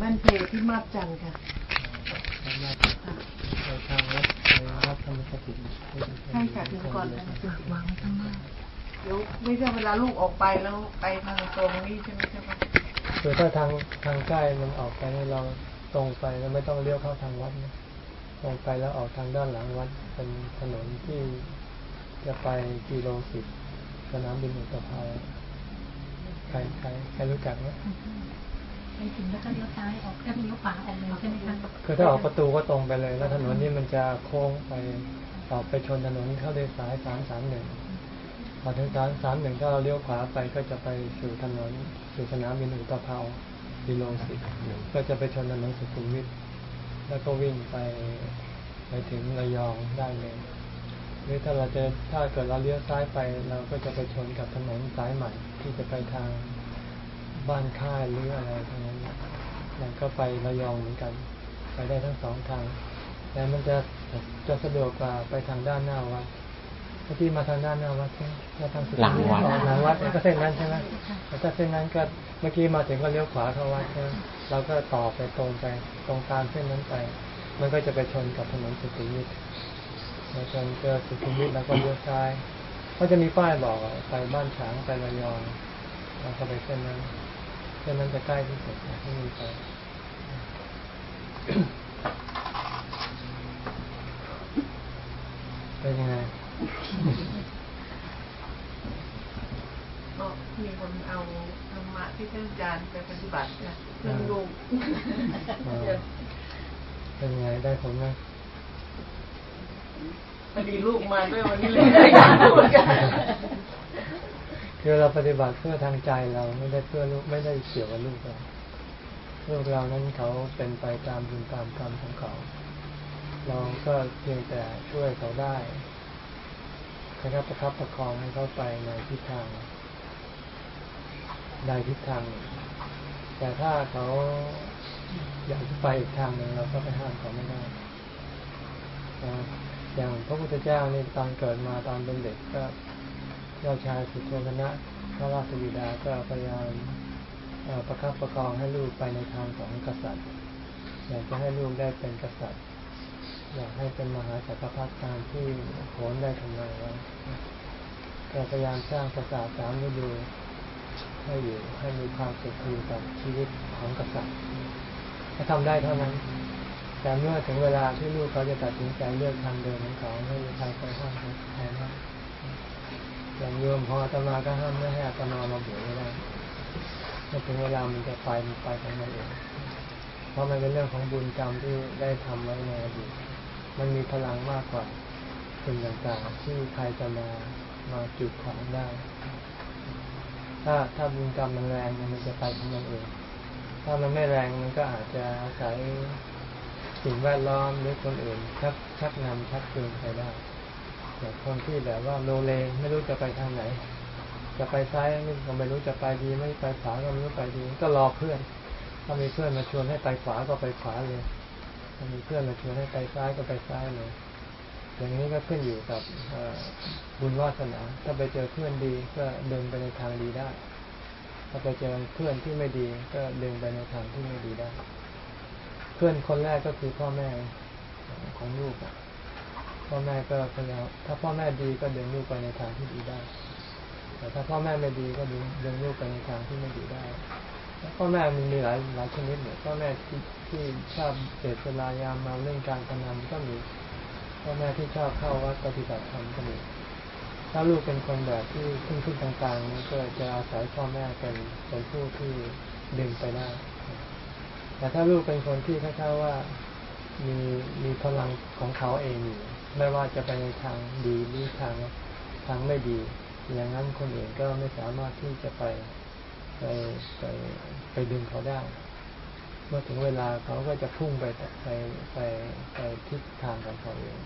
บ้านเพที่มาบจันทร์ค่ะสามารถไปทางวัดไปวัดธรรมสถิตใช่ค่ะถึงก่อนนะวางไว้ข้างหน้าเดี๋ยวไม่ใช่เวลาลูกออกไปแล้วไปทางตรงนี้ใช่ไหมใช่ไหมคือถ้าทางทางใกล้มันออกไปให้เราตรงไปแล้วไม่ต้องเลี้ยวเข้าทางวัดนะตรงไปแล้วออกทางด้านหลังวัดเป็นถนนที่จะไปกิโลสิบสนามบินอุตภาวใครใครใครรู้จักไหม ไปถึงแล้วก็เลี้ยวซ้ายออกก็เลี้ยวขวาออกเลยใช่ไหมคะคือถ้าออกประตูก็ตรงไปเลย แล้วถนนนี้มันจะโค้งไปออกไปชนถนนเข้าด้วยสายสามสามหนึ่งพอถึงสามสามหนึ่งถ้าเราเลี้ยวขวาไปก็จะไปสู่ถนนสู่สนามบินอุตภาวกิโลสิก็จะไปชนถนนสุขุมวิทแล้วก็วิ่งไปไปถึงระยองได้เลยหรือถ้าเราจะถ้าเกิดเราเลี้ยวซ้ายไป เราก็จะไปชนกับถนนสายใหม่ที่จะไปทาง บ้านค่ายหรืออะไรทางนั้นมันก็ไประยองเหมือนกัน ไปได้ทั้งสองทาง แต่มันจะจะสะดวกกว่าไปทางด้านหน้าวัดถ้าที่มาทางด้านหน้าวัดใช่ไหมแล้วทางสุดหลังวัดหลังวัดก็เส้นนั้นใช่ไหมแล้วถ้าเส้นนั้นก็เมื่อกี้มาถึงก็เลี้ยวขวาเข้าวัดใช่ไหมเราก็ต่อไปตรงไปตรงตามเส้นนั้นไป มันก็จะไปชนกับถนนสุขุมวิทแล้วจนเจอสุขุมวิทแล้วก็เลี้ยวซ้าย ก็จะมีป้ายบอกอะไปบ้านฉางไประยองเราก็ไปเส้นนั้น เส้นนั้นจะใกล้ที่สุดนะที่มีไปเป็นยังไงก็มีคนเอาธรรมะที่ท่านอาจารย์ไปปฏิบัติค่ะเพื่อนลูกเออเป็นยังไงได้ผลไหมพอดีลูกมาด้วยวันนี้เลยได้การพูดกัน คือเราปฏิบัติเพื่อทางใจเราไม่ได้เพื่อลูกไม่ได้เกี่ยวกับลูกเราลูกเรานั้นเขาเป็นไปตามบุญตามกรรมของเขา เราก็เพียงแต่ช่วยเขาได้นะครับประคับประคองให้เขาไปในทิศทางใดทิศทาง แต่ถ้าเขาอยากจะไปอีกทางหนึ่งเราก็ไปห้ามเขาไม่ได้อย่างพระพุทธเจ้านี่ตอนเกิดมาตอนเป็นเด็กก็ เจ้าชายสุโธทนะพระราชบิดาก็พยายามประคับประคองให้ลูกไปในทางของกษัตริย์ อยากจะให้ลูกได้เป็นกษัตริย์ อยากให้เป็นมหาจักรพรรดิตามที่โหนได้ทำนายไว้ก็พยายามสร้างปราสาทสามฤดูให้อยู่ให้มีความสุขอยู่กับชีวิตของกษัตริย์ถ้าทำได้เท่านั้น แต่เมื่อถึงเวลาที่ลูกเขาจะตัดสินใจเลือกทางเดินของเขาไม่มีใครไปห้ามแทนได้ อย่างโยมพออาตมาก็ห้ามไม่ให้อาตมามาบวชไม่ได้เมื่อถึงเวลามันจะไปมันไปของมันเองเพราะมันเป็นเรื่องของบุญกรรมที่ได้ทำไว้ในอดีตมันมีพลังมากกว่าสิ่งต่างๆ ที่ใครจะมามาจุดขวางได้ ถ้าถ้าบุญกรรมมันแรงมันจะไปของมันเอง ถ้ามันไม่แรงมันก็อาจจะอาศัยสิ่งแวดล้อมหรือคนอื่นชักชักนำชักจูงไปได้ แต่คนที่แบบว่าโลเลไม่รู้จะไปทางไหน จะไปซ้ายไม่ก็ไม่รู้จะไปดี ไม่ไปขวาก็ไม่รู้ไปดี ก็รอเพื่อนถ้ามีเพื่อนมาชวนให้ไปขวาก็ไปขวาเลยถ้ามีเพื่อนมาชวนให้ไปซ้ายก็ไปซ้ายเลย อย่างนี้ก็ขึ้นอยู่กับบุญวาสนาถ้าไปเจอเพื่อนดีก็เดินไปในทางดีได้ ถ้าไปเจอเพื่อนที่ไม่ดีก็เดินไปในทางที่ไม่ดีได้ เพื่อนคนแรกก็คือพ่อแม่ของลูกอะ พ่อแม่ก็พยายามถ้าพ่อแม่ดีก็เดินลูกไปในทางที่ดีได้ แต่ถ้าพ่อแม่ไม่ดีก็ดึงดึงลูกไปในทางที่ไม่ดีได้พ่อแม่มันมีหลายหลายชนิดเนี่ยพ่อแม่ที่ที่ชอบเสพสุรายามาเล่นการพนันก็มีพ่อแม่ที่ชอบเข้าวัดปฏิบัติธรรมก็มีถ้าลูกเป็นคนแบบที่ขึ้นขึ้นต่างๆนี่ก็จะอาศัยพ่อแม่เป็นเป็นผู้ที่ดึงไปได้ แต่ถ้าลูกเป็นคนที่คล้ายๆว่ามีมีพลังของเขาเองอยู่ ไม่ว่าจะไปในทางดีหรือทางทางไม่ดี อย่างนั้นคนอื่นก็ไม่สามารถที่จะไปไปไปไปดึงเขาได้ เมื่อถึงเวลาเขาก็จะพุ่งไปไปไปไปทิศทางของเขาเอง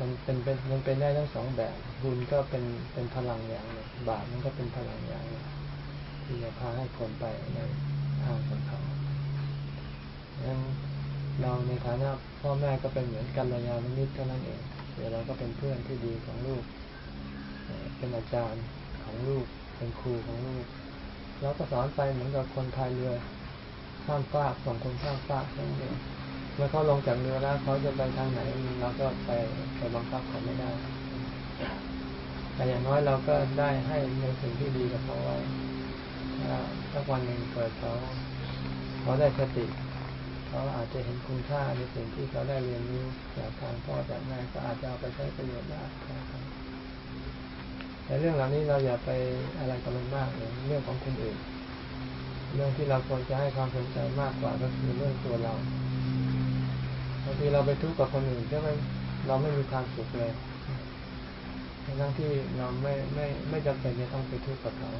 มันเป็นเป็นมันเป็นได้ทั้งสองแบบ บุญก็เป็นเป็นพลังอย่างหนึ่งบาปมันก็เป็นพลังอย่างหนึ่งที่จะพาให้คนไปในทางของเขาดังนั้น เราในฐานะพ่อแม่ก็เป็นเหมือนกัลยาณมิตรเท่านั้นเองเดี๋ยวเราก็เป็นเพื่อนที่ดีของลูก เป็นอาจารย์ของลูก เป็นครูของลูกแล้วก็สอนไปเหมือนกับคนพายเรือข้ามฟากส่งคนข้ามฟากนั่นเองเมื่อเขาลงจากเรือแล้วเขาจะไปทางไหนเราก็ไปไปบังคับเขาไม่ได้ แต่อย่างน้อยเราก็ได้ให้ในสิ่งที่ดีกับเขาไว้ถ้าสักวันหนึ่งเกิดเขาเขาได้สติ เขาอาจจะเห็นคุณค่าในสิ่งที่เขาได้เรียนรู้จากทางพ่อจากแม่ก็อาจจะเอาไปใช้ประโยชน์ได้ครับแต่เรื่องเหล่านี้เราอย่าไปอะไรกับมันมากเลยเรื่องของคนอื่น เรื่องที่เราควรจะให้ความสนใจมากกว่าก็คือเรื่องตัวเราบางทีเราไปทุกข์กับคนอื่นก็ไม่เราไม่มีความสุขเลยทั้งที่เราไม่ไม่ไม่จำเป็นจะต้องไปทุกข์กับเขา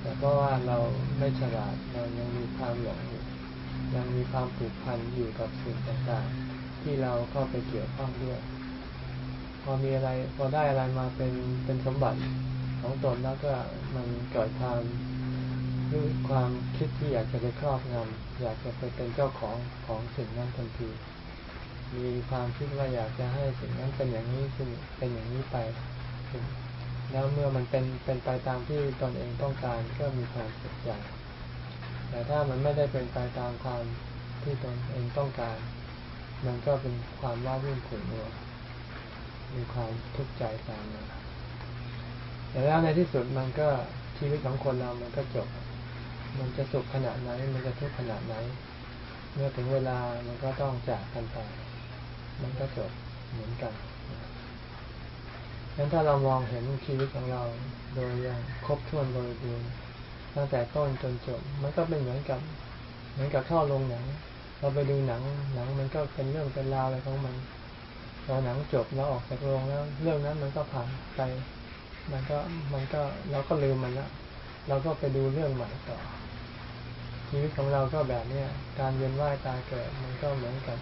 แต่เพราะว่าเราไม่ฉลาดเรายังมีความหลงอยู่ ยังมีความผูกพันอยู่กับสิ่งต่างๆ ที่เราเข้าไปเกี่ยวข้องด้วย พอมีอะไรพอได้อะไรมาเป็นเป็นสมบัติของตนแล้วก็มันเกิดความรู้ความคิดที่อยากจะไปครอบงำอยากจะไปเป็นเจ้าของของสิ่งนั้นทันทีมีความคิดว่าอยากจะให้สิ่งนั้นเป็นอย่างนี้เป็นเป็นอย่างนี้ไป แล้วเมื่อมันเป็นเป็นไปตามที่ตนเองต้องการก็มีความสุขใจ แต่ถ้ามันไม่ได้เป็นไปตามความที่ตนเองต้องการ มันก็เป็นความว้าวุ่นขุ่นมัวมีความทุกข์ใจตามมาแต่แล้วในที่สุดมันก็ชีวิตของคนเรามันก็จบ มันจะสุขขนาดไหน มันจะทุกข์ขนาดไหน เมื่อถึงเวลามันก็ต้องจากกันไป มันก็จบเหมือนกันงั้นถ้าเรามองเห็นชีวิตของเราโดยอย่างครบถ้วนบริบูรณ์ ตั้งแต่ต้นจนจบ มันก็เป็นเหมือนกับเหมือนกับเข้าโรงหนัง เราไปดูหนังหนังมันก็เป็นเรื่องเป็นราวอะไรของมันพอหนังจบแล้วออกจากโรงแล้ว เรื่องนั้นมันก็ผ่านไป มันก็มันก็เราก็ลืมมันละเราก็ไปดูเรื่องใหม่ต่อชีวิตของเราก็แบบเนี้ยการเวียนว่ายตายเกิด มันก็เหมือนกับ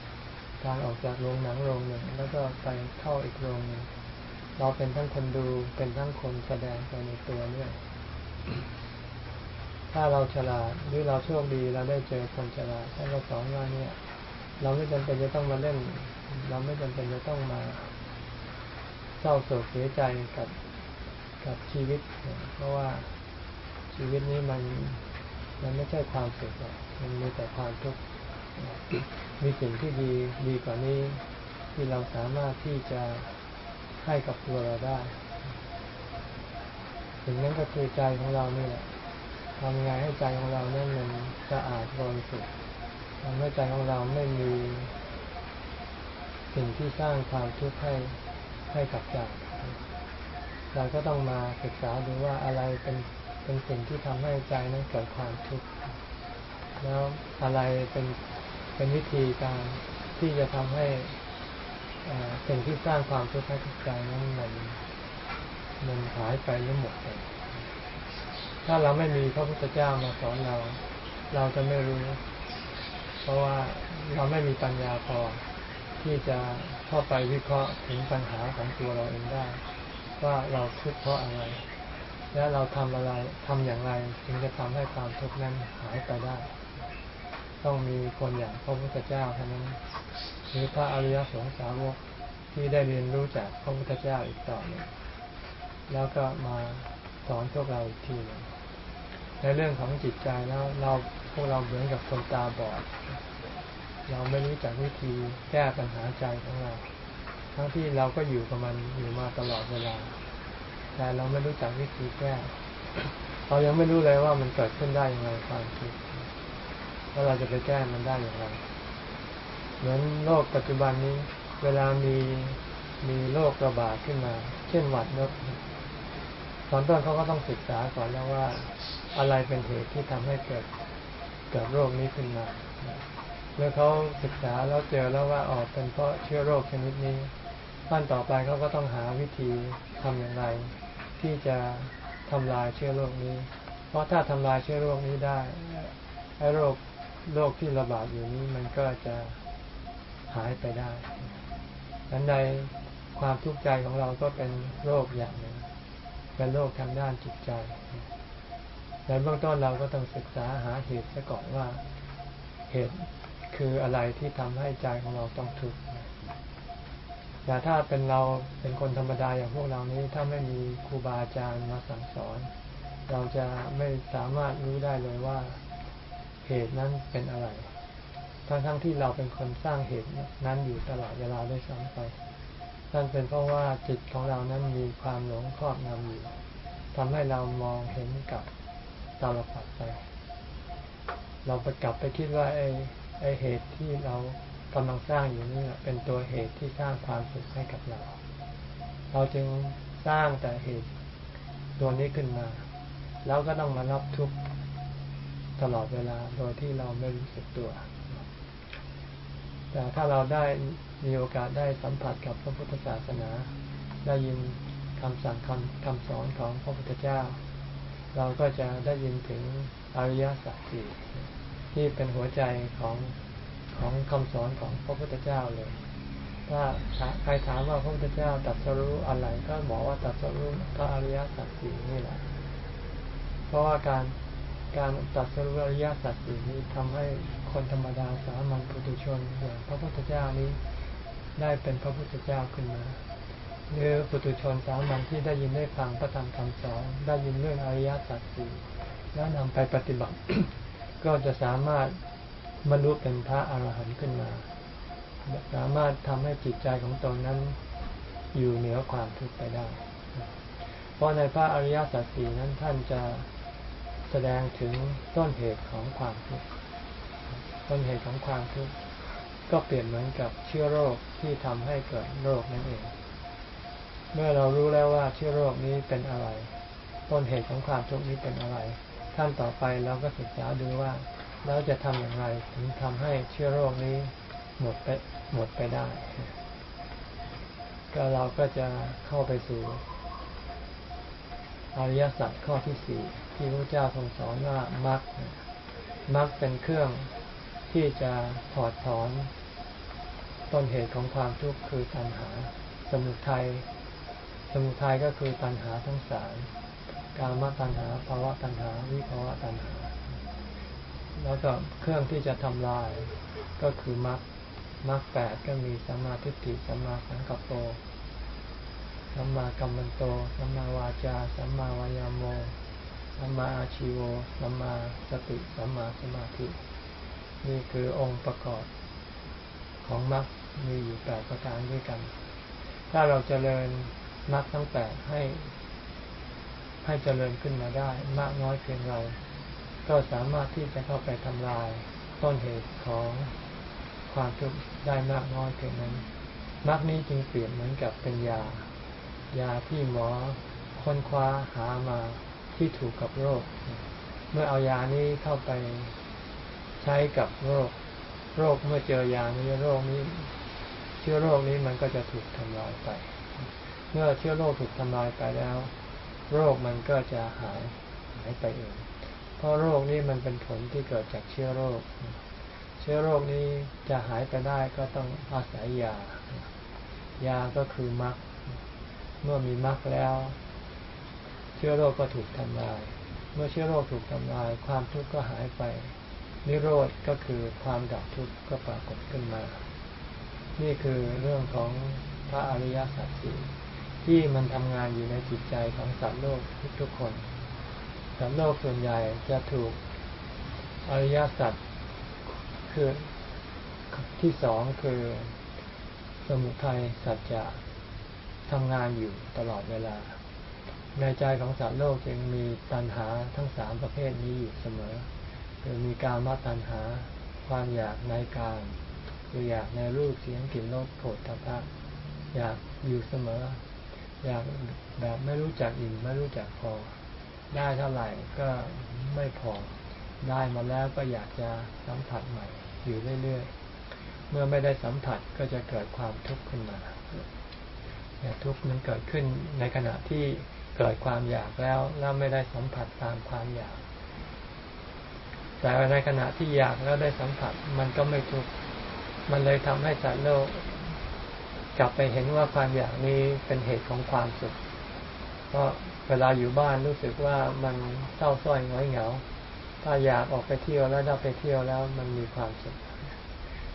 การออกจากโรงหนังโรงหนึ่ง แล้วก็ไปเข้าอีกโรงหนึ่งเราเป็นทั้งคนดูเป็นทั้งคนแสดงไปในตัวเนี่ย ถ้าเราฉลาดหรือเราโชคดีเราได้เจอคนฉลาดท่านก็สอนว่าเนี่ย เราไม่จำเป็นจะต้องมาเล่น เราไม่จำเป็นจะต้องมาเศร้าโศกเสียใจกับกับชีวิต เพราะว่าชีวิตนี้มันมันไม่ใช่ความสุขมันมีแต่ความทุกข์มีสิ่งที่ดีดีกว่านี้ ที่เราสามารถที่จะให้กับตัวเราได้สิ่งนั้นก็คือใจของเรานี่แหละ ทำยังไงให้ใจของเราเนี่ยมันสะอาดบริสุทธิ์ทำให้ใจของเราไม่มีสิ่งที่สร้างความทุกข์ให้ให้กับใจเราก็ต้องมาศึกษาดูว่าอะไรเป็นเป็นสิ่งที่ทำให้ใจนั้นเกิดความทุกข์แล้วอะไรเป็นเป็นวิธีการที่จะทำให้สิ่งที่สร้างความทุกข์ให้กับใจนั้นมันมันหายไปหรือหมดไป ถ้าเราไม่มีพระพุทธเจ้ามาสอนเรา เราจะไม่รู้ เพราะว่าเราไม่มีปัญญาพอที่จะเข้าไปวิเคราะห์ถึงปัญหาของตัวเราเองได้ ว่าเราทุกข์เพราะอะไร และเราทำอะไรทำอย่างไร ถึงจะทำให้ความทุกข์นั้นหายไปได้ ต้องมีคนอย่างพระพุทธเจ้าเท่านั้นหรือพระอริยสงสาวกที่ได้เรียนรู้จากพระพุทธเจ้าอีกต่อหนึ่งแล้วก็มาสอนพวกเราอีกทีหนึ่ง ในเรื่องของจิตใจแล้วเราพวกเราเหมือนกับคนตาบอด เราไม่รู้จักวิธีแก้ปัญหาใจของเรา ทั้งที่เราก็อยู่กับมันอยู่มาตลอดเวลา แต่เราไม่รู้จักวิธีแก้ เรายังไม่รู้เลยว่ามันเกิดขึ้นได้อย่างไรความคิดแล้วเราจะไปแก้มันได้อย่างไร เหมือนโลกปัจจุบันนี้ เวลามีมีโรคระบาดขึ้นมา เช่นหวัดนกตอนต้นเขาก็ต้องศึกษาก่อนแล้วว่า อะไรเป็นเหตุที่ทำให้เกิดเกิดโรคนี้ขึ้นมาเมื่อเขาศึกษาแล้วเจอแล้วว่าออกเป็นเพราะเชื้อโรคชนิดนี้ขั้นต่อไปเขาก็ต้องหาวิธีทำอย่างไร ที่จะทำลายเชื้อโรคนี้ เพราะถ้าทำลายเชื้อโรคนี้ได้ไอ้โรคโรคที่ระบาดอยู่นี้มันก็จะหายไปได้ดังใดความทุกข์ใจของเราก็เป็นโรคอย่างหนึ่งเป็นโรคทางด้านจิตใจ ในเบื้องต้นเราก็ต้องศึกษาหาเหตุซะก่อนว่าเหตุคืออะไรที่ทำให้ใจของเราต้องทุกข์แต่ถ้าเป็นเราเป็นคนธรรมดาอย่างพวกเรานี้ ถ้าไม่มีครูบาอาจารย์มาสั่งสอน เราจะไม่สามารถรู้ได้เลยว่าเหตุนั้นเป็นอะไร ทั้งทั้งที่เราเป็นคนสร้างเหตุนั้นอยู่ตลอดเวลาด้วยซ้ำไปนั่นเป็นเพราะว่าจิตของเรานั้นมีความหลงครอบงำอยู่ทำให้เรามองเห็นกับ ตาลปัดไป เราไปกลับไปคิดว่าไอ้ไอ้เหตุที่เรากำลังสร้างอยู่นี่เป็นตัวเหตุที่สร้างความสุขให้กับเรา เราจึงสร้างแต่เหตุตัวนี้ขึ้นมา แล้วก็ต้องมารับทุกข์ตลอดเวลาโดยที่เราไม่รู้สึกตัว แต่ถ้าเราได้มีโอกาสได้สัมผัสกับพระพุทธศาสนา ได้ยินคำสั่งคำคำสอนของพระพุทธเจ้า เราก็จะได้ยินถึงอริยสัจสี่ที่เป็นหัวใจของของคำสอนของพระพุทธเจ้าเลย ถ้าใครถามว่าพระพุทธเจ้าตรัสรู้อะไรก็บอกว่าตรัสรู้พระอริยสัจสี่นี่แหละ เพราะว่าการการตรัสรู้อริยสัจสี่นี้ทำให้คนธรรมดาสามัญปุถุชนอย่างพระพุทธเจ้านี้ได้เป็นพระพุทธเจ้าขึ้นมา หรือปุถุชนสามัญที่ได้ยินได้ฟังพระธรรมคำสอนได้ยินเรื่องอริยสัจสี่แล้วนำไปปฏิบัติ ก็จะสามารถบรรลุเป็นพระอรหันต์ขึ้นมา สามารถทำให้จิตใจของตนนั้นอยู่เหนือความทุกข์ไปได้ เพราะในพระอริยสัจสี่นั้นท่านจะแสดงถึงต้นเหตุของความทุกข์ต้นเหตุของความทุกข์ก็เปรียบเหมือนกับเชื้อโรคที่ทำให้เกิดโรคนั่นเอง เมื่อเรารู้แล้วว่าเชื้อโรคนี้เป็นอะไร ต้นเหตุของความทุกข์นี้เป็นอะไรขั้นต่อไปเราก็ศึกษาดูว่าเราจะทำอย่างไร ถึงทำให้เชื้อโรคนี้หมดไปหมดไปได้ ก็เราก็จะเข้าไปสู่อริยสัจข้อที่สี่ที่พระเจ้าทรงสอนว่ามรรคมรรคเป็นเครื่องที่จะถอดถอนต้นเหตุของความทุกข์คือตัณหา สมุทัย สมุทัยก็คือตัณหาทั้งสามกามตัณหาภาวะตัณหา วิภาวะตัณหา แล้วก็เครื่องที่จะทำลาย ก็คือมรรคมรรคแปดก็มีสัมมาทิฏฐิสัมมาสังกัปโปสัมมากัมมันโตสัมมาวาจาสัมมาวายาโมสัมมาอาชิโวสัมมาสติสัมมาสมาธิ นี่คือองค์ประกอบของมรรคมีอยู่แปดประการด้วยกัน ถ้าเราจเจริญ มรรคทั้งแปดให้ให้เจริญขึ้นมาได้ มากน้อยเพียงไรก็สามารถที่จะเข้าไปทำลายต้นเหตุของความทุกข์ได้มากน้อยเพียงนั้นมรรคนี้จึงเปรียบเหมือนกับเป็นยา ยาที่หมอค้นคว้าหามาที่ถูกกับโรค เมื่อเอายานี้เข้าไปใช้กับโรค โรคเมื่อเจอยานี้โรคนี้ เชื้อโรคนี้มันก็จะถูกทำลายไป เมื่อเชื้อโรคถูกทำลายไปแล้ว โรคมันก็จะหายหายไปเอง เพราะโรคนี้มันเป็นผลที่เกิดจากเชื้อโรค เชื้อโรคนี้จะหายไปได้ก็ต้องอาศัยยา ยาก็คือมรรคเมื่อมีมรรคแล้ว เชื้อโรคก็ถูกทำลาย เมื่อเชื้อโรคถูกทำลาย ความทุกข์ก็หายไป นิโรธก็คือความดับทุกข์ก็ปรากฏขึ้นมา นี่คือเรื่องของพระอริยสัจสี่ ที่มันทำงานอยู่ในจิตใจของสัตว์โลกทุกๆคน สัตว์โลกส่วนใหญ่จะถูกอริยสัจคือที่สองคือสมุทัยสัจจะทำงานอยู่ตลอดเวลา ในใจของสัตว์โลกจึงมีตัณหาทั้งสามประเภทนี้อยู่เสมอ คือมีการมาตัณหา ความอยากในการคืออยากในรูปเสียงกลิ่นรสโผฏฐัพพะอยากอยู่เสมอ อยากแบบไม่รู้จักอิ่มไม่รู้จักพอ ได้เท่าไหร่ก็ไม่พอ ได้มาแล้วก็อยากจะสัมผัสใหม่ อยู่เรื่อยๆ เมื่อไม่ได้สัมผัสก็จะเกิดความทุกข์ขึ้นมาเนี่ยทุกข์มันเกิดขึ้นในขณะที่เกิดความอยากแล้วแล้วไม่ได้สัมผัสตามความอยาก แต่ในขณะที่อยากแล้วได้สัมผัส มันก็ไม่ทุกข์ มันเลยทำให้สัตว์โลก กลับไปเห็นว่าความอยากนี้เป็นเหตุของความสุข เพราะเวลาอยู่บ้านรู้สึกว่ามันเศร้าส้อยง้อยเหงา ถ้าอยากออกไปเที่ยวแล้วได้ไปเที่ยวแล้วมันมีความสุข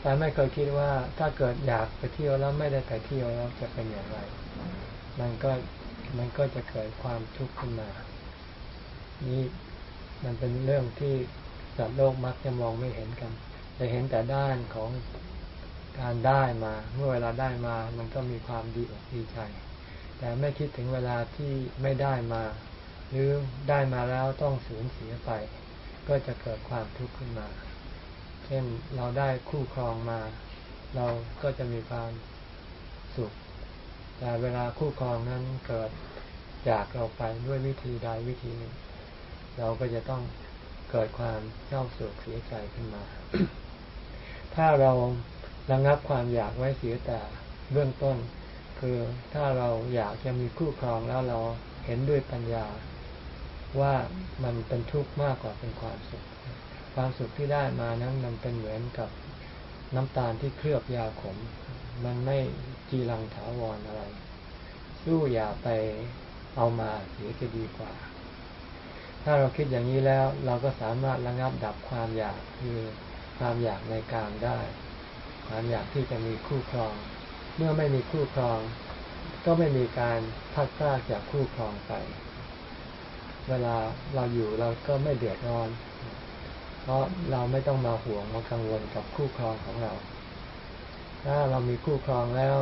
แต่ไม่เคยคิดว่าถ้าเกิดอยากไปเที่ยวแล้วไม่ได้ไปเที่ยวแล้วจะเป็นอย่างไร มันก็มันก็จะเกิดความทุกข์ขึ้นมา นี่มันเป็นเรื่องที่สัตว์โลกมักจะมองไม่เห็นกันจะเห็นแต่ด้านของ การได้มา เมื่อเวลาได้มามันก็มีความดีอกดีใจ แต่ไม่คิดถึงเวลาที่ไม่ได้มา หรือได้มาแล้วต้องสูญเสียไป ก็จะเกิดความทุกข์ขึ้นมา เช่นเราได้คู่ครองมา เราก็จะมีความสุข แต่เวลาคู่ครองนั้นเกิดจากเราไปด้วยวิธีใดวิธีหนึ่ง เราก็จะต้องเกิดความเศร้าโศกเสียใจขึ้นมา ถ้าเรา ระงับความอยากไว้เสียแต่เบื้องต้น คือถ้าเราอยากจะมีคู่ครองแล้วเราเห็นด้วยปัญญา ว่ามันเป็นทุกข์มากกว่าเป็นความสุข ความสุขที่ได้มานั้นมันเป็นเหมือนกับน้ำตาลที่เคลือบยาขม มันไม่จีรังถาวรออะไร สู้อย่าไปเอามาเสียจะดีกว่า ถ้าเราคิดอย่างนี้แล้ว เราก็สามารถระงับดับความอยากคือความอยากในการได้ ความอยากที่จะมีคู่ครอง เมื่อไม่มีคู่ครอง ก็ไม่มีการพัดพลาดจากคู่ครองไป เวลาเราอยู่เราก็ไม่เดือดร้อน เพราะเราไม่ต้องมาห่วงมากังวลกับคู่ครองของเรา ถ้าเรามีคู่ครองแล้ว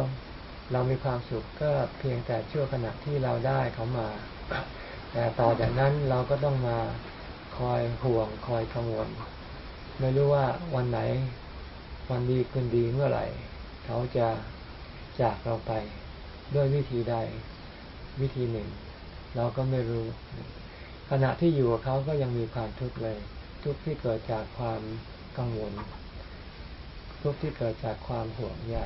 เรามีความสุขก็เพียงแต่ชั่วขณะที่เราได้เขามา แต่ต่อจากนั้นเราก็ต้องมาคอยห่วงคอยกังวล ไม่รู้ว่าวันไหน วันดีคืนดีเมื่อไหร่ เขาจะจากเราไปด้วยวิธีใดวิธีหนึ่ง เราก็ไม่รู้ ขณะที่อยู่กับเขาก็ยังมีความทุกข์เลย ทุกข์ที่เกิดจากความกังวล ทุกข์ที่เกิดจากความห่วงใย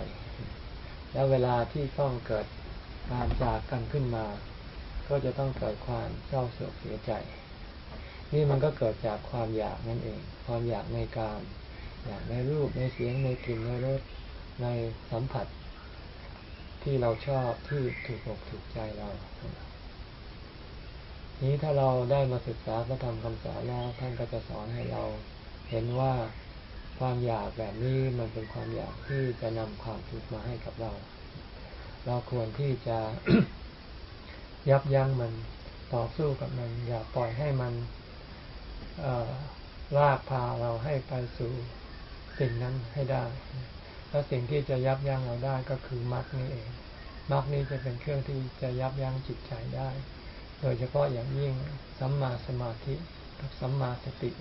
แล้วเวลาที่ต้องเกิดการจากกันขึ้นมา ก็จะต้องเกิดความเศร้าโศกเสียใจ นี่มันก็เกิดจากความอยากนั่นเอง ความอยากในการ ในรูปในเสียงในกลิ่นในรสในสัมผัส ที่เราชอบที่ถูกอกถูกใจเรา นี้ถ้าเราได้มาศึกษาพระธรรมคำสอนแล้วท่านก็จะสอนให้เราเห็นว่าความอยากแบบนี้มันเป็นความอยากที่จะนำความทุกข์มาให้กับเรา เราควรที่จะยับยั้งมันต่อสู้กับมัน อย่าปล่อยให้มันลากพาเราให้ไปสู่ สิ่งนั้นให้ได้ แล้วสิ่งที่จะยับยั้งเราได้ก็คือมรรคนี่เองมรรคนี้จะเป็นเครื่องที่จะยับยั้งจิตใจได้ โดยเฉพาะอย่างยิ่งสัมมาสมาธิกับสัมมาสติ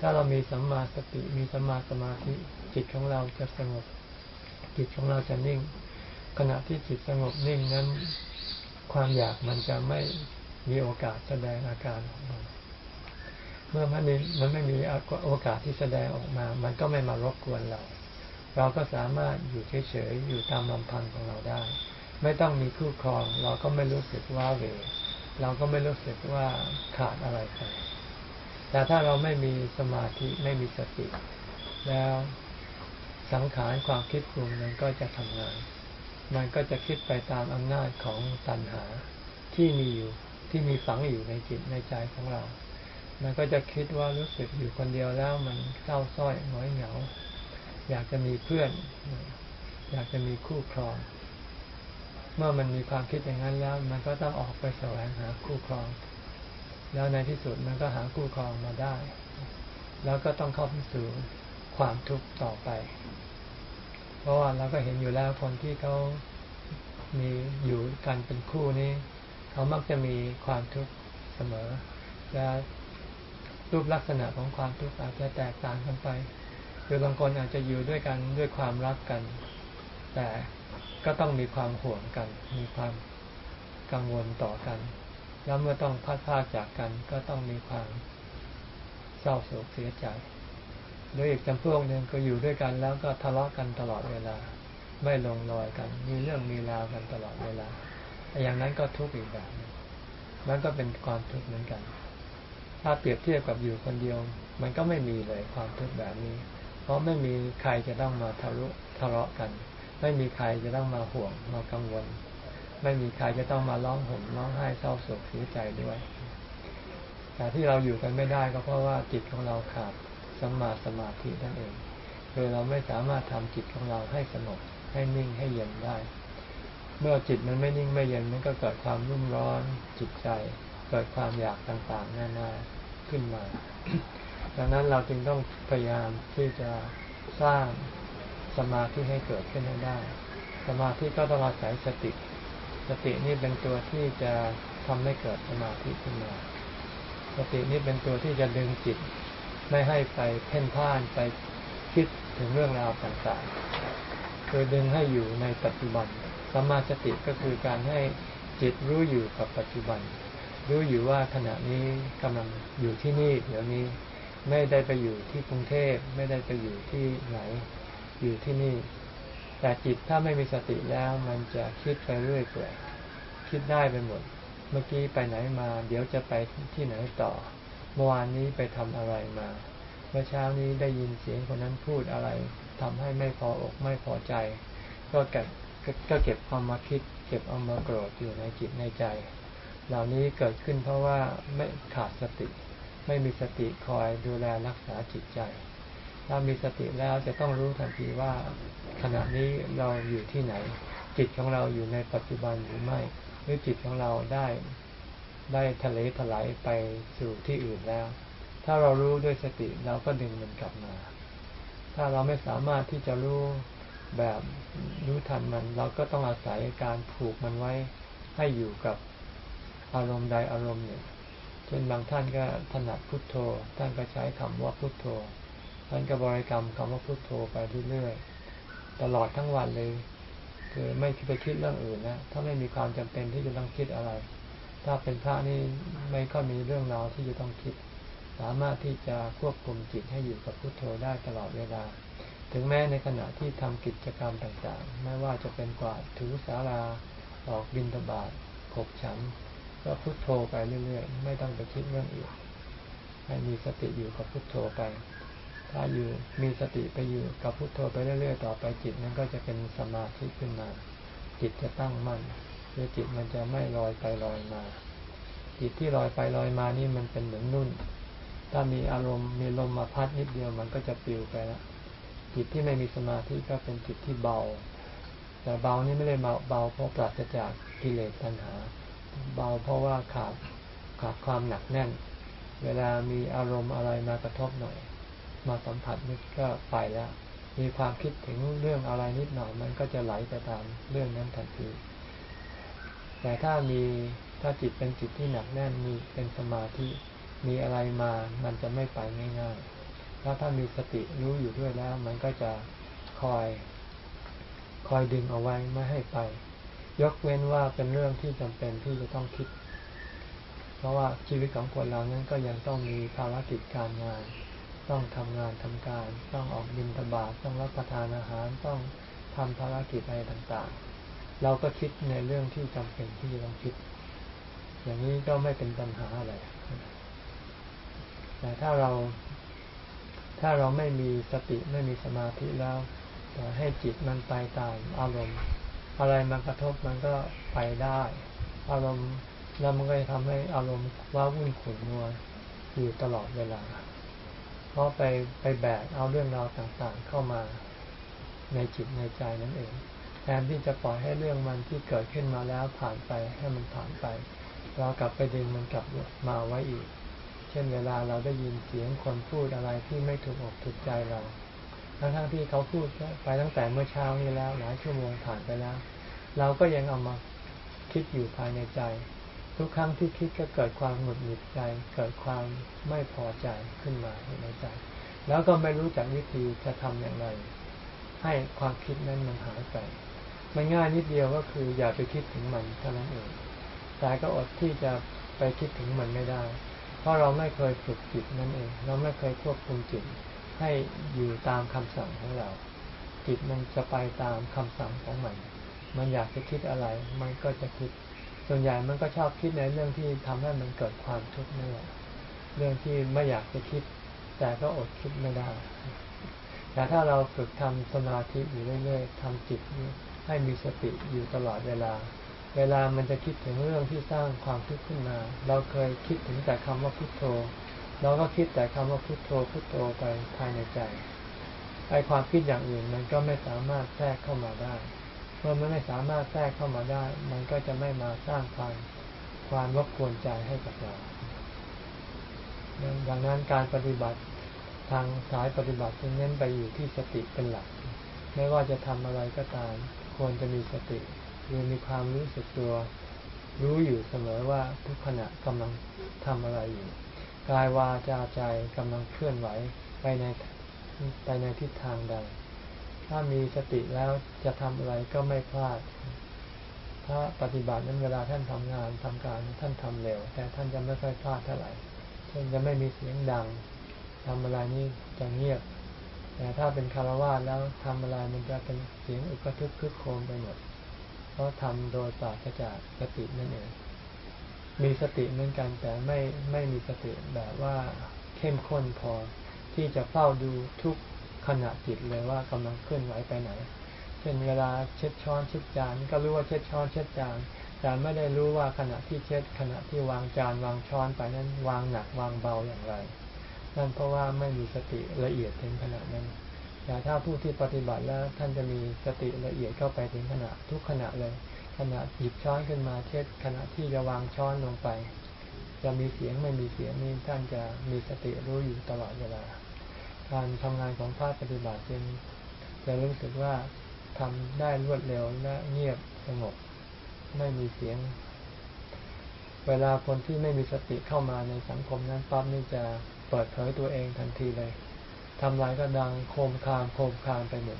ถ้าเรามีสัมมาสติมีสัมมาสมาธิจิตของเราจะสงบ จิตของเราจะนิ่ง ขณะที่จิตสงบนิ่งนั้น ความอยากมันจะไม่มีโอกาสแสดงอาการออกมา เมื่อมันมันไม่มีโอกาสที่แสดงออกมา มันก็ไม่มารบกวนเรา เราก็สามารถอยู่เฉยๆอยู่ตามลำพังของเราได้ ไม่ต้องมีคู่ครอง เราก็ไม่รู้สึกว่าเวเราก็ไม่รู้สึกว่าขาดอะไรไปแต่ถ้าเราไม่มีสมาธิไม่มีสติ แล้วสังขารความคิดปรุงมันก็จะทำงาน มันก็จะคิดไปตามอำนาจของตัณหาที่มีอยู่ที่มีฝังอยู่ในจิตในใจของเรา มันก็จะคิดว่ารู้สึกอยู่คนเดียวแล้วมันเศร้าส้อยหงอยเหงา อยากจะมีเพื่อน อยากจะมีคู่ครอง เมื่อมันมีความคิดอย่างนั้นแล้ว มันก็ต้องออกไปแสวงหาคู่ครอง แล้วในที่สุดมันก็หาคู่ครองมาได้ แล้วก็ต้องเข้าไปสู่ความทุกข์ต่อไป เพราะว่าเราก็เห็นอยู่แล้วคนที่เขามีอยู่กันเป็นคู่นี้ เขามักจะมีความทุกข์เสมอและ รูปลักษณะของความทุกข์อาจจะแตกต่างกันไป คือบางคนอาจจะอยู่ด้วยกันด้วยความรักกัน แต่ก็ต้องมีความห่วงกัน มีความกังวลต่อกัน แล้วเมื่อต้องพัดพาจากกัน ก็ต้องมีความเศร้าโศกเสียใจหรืออีกจำพวกหนึ่งก็อยู่ด้วยกันแล้วก็ทะเลาะกันตลอดเวลา ไม่ลงรอยกัน มีเรื่องมีราวกันตลอดเวลา อย่างนั้นก็ทุกข์อีกแบบนั่นก็เป็นความทุกข์เหมือนกัน ถ้าเปรียบเทียบกับอยู่คนเดียว มันก็ไม่มีเลยความทุกข์แบบนี้ เพราะไม่มีใครจะต้องมาทะลุทะเลาะกัน ไม่มีใครจะต้องมาห่วงมากังวล ไม่มีใครจะต้องมาร้องห่มร้องไห้เศร้าโศกเสียใจด้วยแต่ที่เราอยู่กันไม่ได้ก็เพราะว่าจิตของเราขาดสัมมาสมาธินั่นเองคือเราไม่สามารถทำจิตของเราให้สงบให้นิ่งให้เย็นได้ เมื่อจิตมันไม่นิ่งไม่เย็นมันก็เกิดความรุ่มร้อนจิตใจ เกิดความอยากต่างๆนานาขึ้นมา ดังนั้นเราจึงต้องพยายามที่จะสร้างสมาธิให้เกิดขึ้นให้ได้ สมาธิก็ต้องอาศัยสติ สตินี่เป็นตัวที่จะทำให้เกิดสมาธิขึ้นมา สตินี่เป็นตัวที่จะดึงจิต ไม่ให้ไปเพ่นพ่านไปคิดถึงเรื่องราวต่างๆคือดึงให้อยู่ในปัจจุบัน สมาสติก็คือการให้จิตรู้อยู่กับปัจจุบัน รู้อยู่ว่าขณะนี้กำลังอยู่ที่นี่เดี๋ยวนี้ไม่ได้ไปอยู่ที่กรุงเทพไม่ได้ไปอยู่ที่ไหน อยู่ที่นี่ แต่จิตถ้าไม่มีสติแล้วมันจะคิดไปเรื่อยเปื่อยคิดได้ไปหมด เมื่อกี้ไปไหนมา เดี๋ยวจะไปที่ไหนต่อ เมื่อวานนี้ไปทำอะไรมา เมื่อเช้านี้ได้ยินเสียงคนนั้นพูดอะไรทำให้ไม่พออกไม่พอใจ ก็เก็บก็เก็บเอามมาคิด เก็บเอามาโกรธอยู่ในจิตในใจ เหล่านี้เกิดขึ้นเพราะว่าไม่ขาดสติ ไม่มีสติคอยดูแลรักษาจิตใจ ถ้ามีสติแล้วจะต้องรู้ทันทีว่า ขณะนี้เราอยู่ที่ไหน จิตของเราอยู่ในปัจจุบันหรือไม่หรือจิตของเราได้ได้ทะเลถลายไปสู่ที่อื่นแล้ว ถ้าเรารู้ด้วยสติเราก็ดึงมันกลับมา ถ้าเราไม่สามารถที่จะรู้แบบรู้ทันมัน เราก็ต้องอาศัยการผูกมันไว้ให้อยู่กับ อารมณ์ใดอารมณ์หนึ่งเช่นบางท่านก็ถนัดพุทโธ ท่านก็ใช้คำว่าพุทโธ ท่านก็บริกรรมคำว่าพุทโธไปเรื่อยๆตลอดทั้งวันเลย คือไม่ไปคิดเรื่องอื่นนะถ้าไม่มีความจำเป็นที่จะต้องคิดอะไร ถ้าเป็นพระนี่ไม่ค่อยมีเรื่องราวที่จะต้องคิด สามารถที่จะควบคุมจิตให้อยู่กับพุทโธได้ตลอดเวลา ถึงแม้ในขณะที่ทำกิจกรรมต่างๆ ไม่ว่าจะเป็นกวาดถูสาราออกบินตบาทขบฉัน ก็พุทโธไปเรื่อยๆ ไม่ต้องไปคิดเรื่องอื่นให้มีสติอยู่กับพุทโธไป ถ้าอยู่มีสติไปอยู่กับพุทโธไปเรื่อยๆ ต่อไปจิตนั้นก็จะเป็นสมาธิขึ้นมา จิตจะตั้งมั่นหรือจิตมันจะไม่ลอยไปลอยมา จิตที่ลอยไปลอยมานี่มันเป็นเหมือนนุ่น ถ้ามีอารมณ์มีลมมาพัดนิดเดียวมันก็จะปลิวไปแล้วจิตที่ไม่มีสมาธิก็เป็นจิตที่เบา แต่เบานี่ไม่ได้เบาเบาเพราะปราศจากกิเลสตัณหา เบาเพราะว่าขาดขาดความหนักแน่น เวลามีอารมณ์อะไรมากระทบหน่อย มาสัมผัสนิดก็ไปแล้ว มีความคิดถึงเรื่องอะไรนิดหน่อย มันก็จะไหลไปตามเรื่องนั้นทันที แต่ถ้ามีถ้าจิตเป็นจิตที่หนักแน่นมีเป็นสมาธิมีอะไรมามันจะไม่ไปง่ายๆแล้วถ้ามีสติรู้อยู่ด้วยแล้ว มันก็จะคอย คอยดึงเอาไว้ไม่ให้ไป ยกเว้นว่าเป็นเรื่องที่จำเป็นที่จะต้องคิด เพราะว่าชีวิตของคนเรานั้นก็ยังต้องมีภารกิจการงาน ต้องทำงานทำการ ต้องออกบินทบาทต้องรับประทานอาหารต้องทำภารกิจอะไรต่างๆ เราก็คิดในเรื่องที่จำเป็นที่จะต้องคิด อย่างนี้ก็ไม่เป็นปัญหาอะไรแต่ถ้าเรา ถ้าเราไม่มีสติไม่มีสมาธิแล้วให้จิตมันไปตามอารมณ์ อะไรมันกระทบมันก็ไปได้ อารมณ์แล้วมันก็จะทำให้อารมณ์ว้าวุ่นขุ่นมัวอยู่ตลอดเวลา เพราะไปไปแบกเอาเรื่องราวต่างๆ เข้ามาในจิตในใจนั่นเอง แทนที่จะปล่อยให้เรื่องมันที่เกิดขึ้นมาแล้วผ่านไปให้มันผ่านไป เรากลับไปดึงมันกลับมาไว้อีก เช่นเวลาเราได้ยินเสียงคนพูดอะไรที่ไม่ถูกอกถูกใจเรา ทั้งทั้งที่เขาพูดไปตั้งแต่เมื่อเช้านี้แล้ว หลายชั่วโมงผ่านไปแล้ว เราก็ยังเอามาคิดอยู่ภายในใจ ทุกครั้งที่คิดก็เกิดความหงุดหงิดใจ เกิดความไม่พอใจขึ้นมาในใจ แล้วก็ไม่รู้จักวิธีจะทำอย่างไร ให้ความคิดนั้นมันหายไปมันง่ายนิดเดียวก็คืออย่าไปคิดถึงมันเท่านั้นเองแต่ก็อดที่จะไปคิดถึงมันไม่ได้ เพราะเราไม่เคยฝึกจิตนั่นเอง เราไม่เคยควบคุมจิต ให้อยู่ตามคำสั่งของเรา จิตมันจะไปตามคำสั่งของมัน มันอยากจะคิดอะไร มันก็จะคิด ส่วนใหญ่มันก็ชอบคิดในเรื่องที่ทำให้มันเกิดความทุกข์นี่แหละเรื่องที่ไม่อยากจะคิด แต่ก็อดคิดไม่ได้ แต่ถ้าเราฝึกทำสมาธิอยู่เรื่อยๆทำจิตให้มีสติอยู่ตลอดเวลา เวลามันจะคิดถึงเรื่องที่สร้างความทุกข์ขึ้นมา เราเคยคิดถึงแต่คำว่าพุทโธ เราก็คิดแต่คำว่าพุทโธพุทโธไปภายในใจไอความคิดอย่างอื่นมันก็ไม่สามารถแทรกเข้ามาได้ เมื่อมันไม่สามารถแทรกเข้ามาได้ มันก็จะไม่มาสร้างความความรบกวนใจให้กับเรา ดังนั้นการปฏิบัติทางสายปฏิบัติจะเน้นไปอยู่ที่สติเป็นหลัก ไม่ว่าจะทำอะไรก็ตาม ควรจะมีสติคือมีความรู้สึกตัว รู้อยู่เสมอว่าทุกขณะกำลังทำอะไรอยู่ กายวาจาใจกำลังเคลื่อนไหวไปในไปในทิศทางใด ถ้ามีสติแล้วจะทำอะไรก็ไม่พลาด ถ้าปฏิบัตินั้นเวลาท่านทำงานทำการท่านทำเร็ว แต่ท่านจะไม่ค่อยพลาดเท่าไหร่เช่นจะไม่มีเสียงดังทำอะไรนี่จะเงียบ แต่ถ้าเป็นคารวะแล้วทำอะไรมันจะเป็นเสียงอึกทึกคึกโครมไปหมด เพราะทำโดยปราศจากสตินั่นเอง มีสติเหมือนกันแต่ไม่ไม่มีสติแบบว่าเข้มข้นพอ ที่จะเฝ้าดูทุกขณะจิตเลยว่ากำลังเคลื่อนไหวไปไหน เช่นเวลาเช็ดช้อนเช็ดจานก็รู้ว่าเช็ดช้อนเช็ดจานแต่ไม่ได้รู้ว่าขณะที่เช็ดขณะที่วางจานวางช้อนไปนั้นวางหนักวางเบาอย่างไร นั่นเพราะว่าไม่มีสติละเอียดถึงขนาดนั้นแต่ถ้าผู้ที่ปฏิบัติแล้วท่านจะมีสติละเอียดเข้าไปถึงขณะทุกขณะเลย ขณะหยิบช้อนขึ้นมาเช็ดขณะที่จะวางช้อนลงไป จะมีเสียงไม่มีเสียงนี่ท่านจะมีสติรู้อยู่ตลอดเวลา การทำงานของภาคปฏิบัติจึงจะรู้สึกว่าทำได้รวดเร็วและเงียบสงบ ไม่มีเสียง เวลาคนที่ไม่มีสติเข้ามาในสังคมนั้นปั๊บนี่จะเปิดเผยตัวเองทันทีเลยทำอะไรก็ดังโคมคามโคมคามไปหมด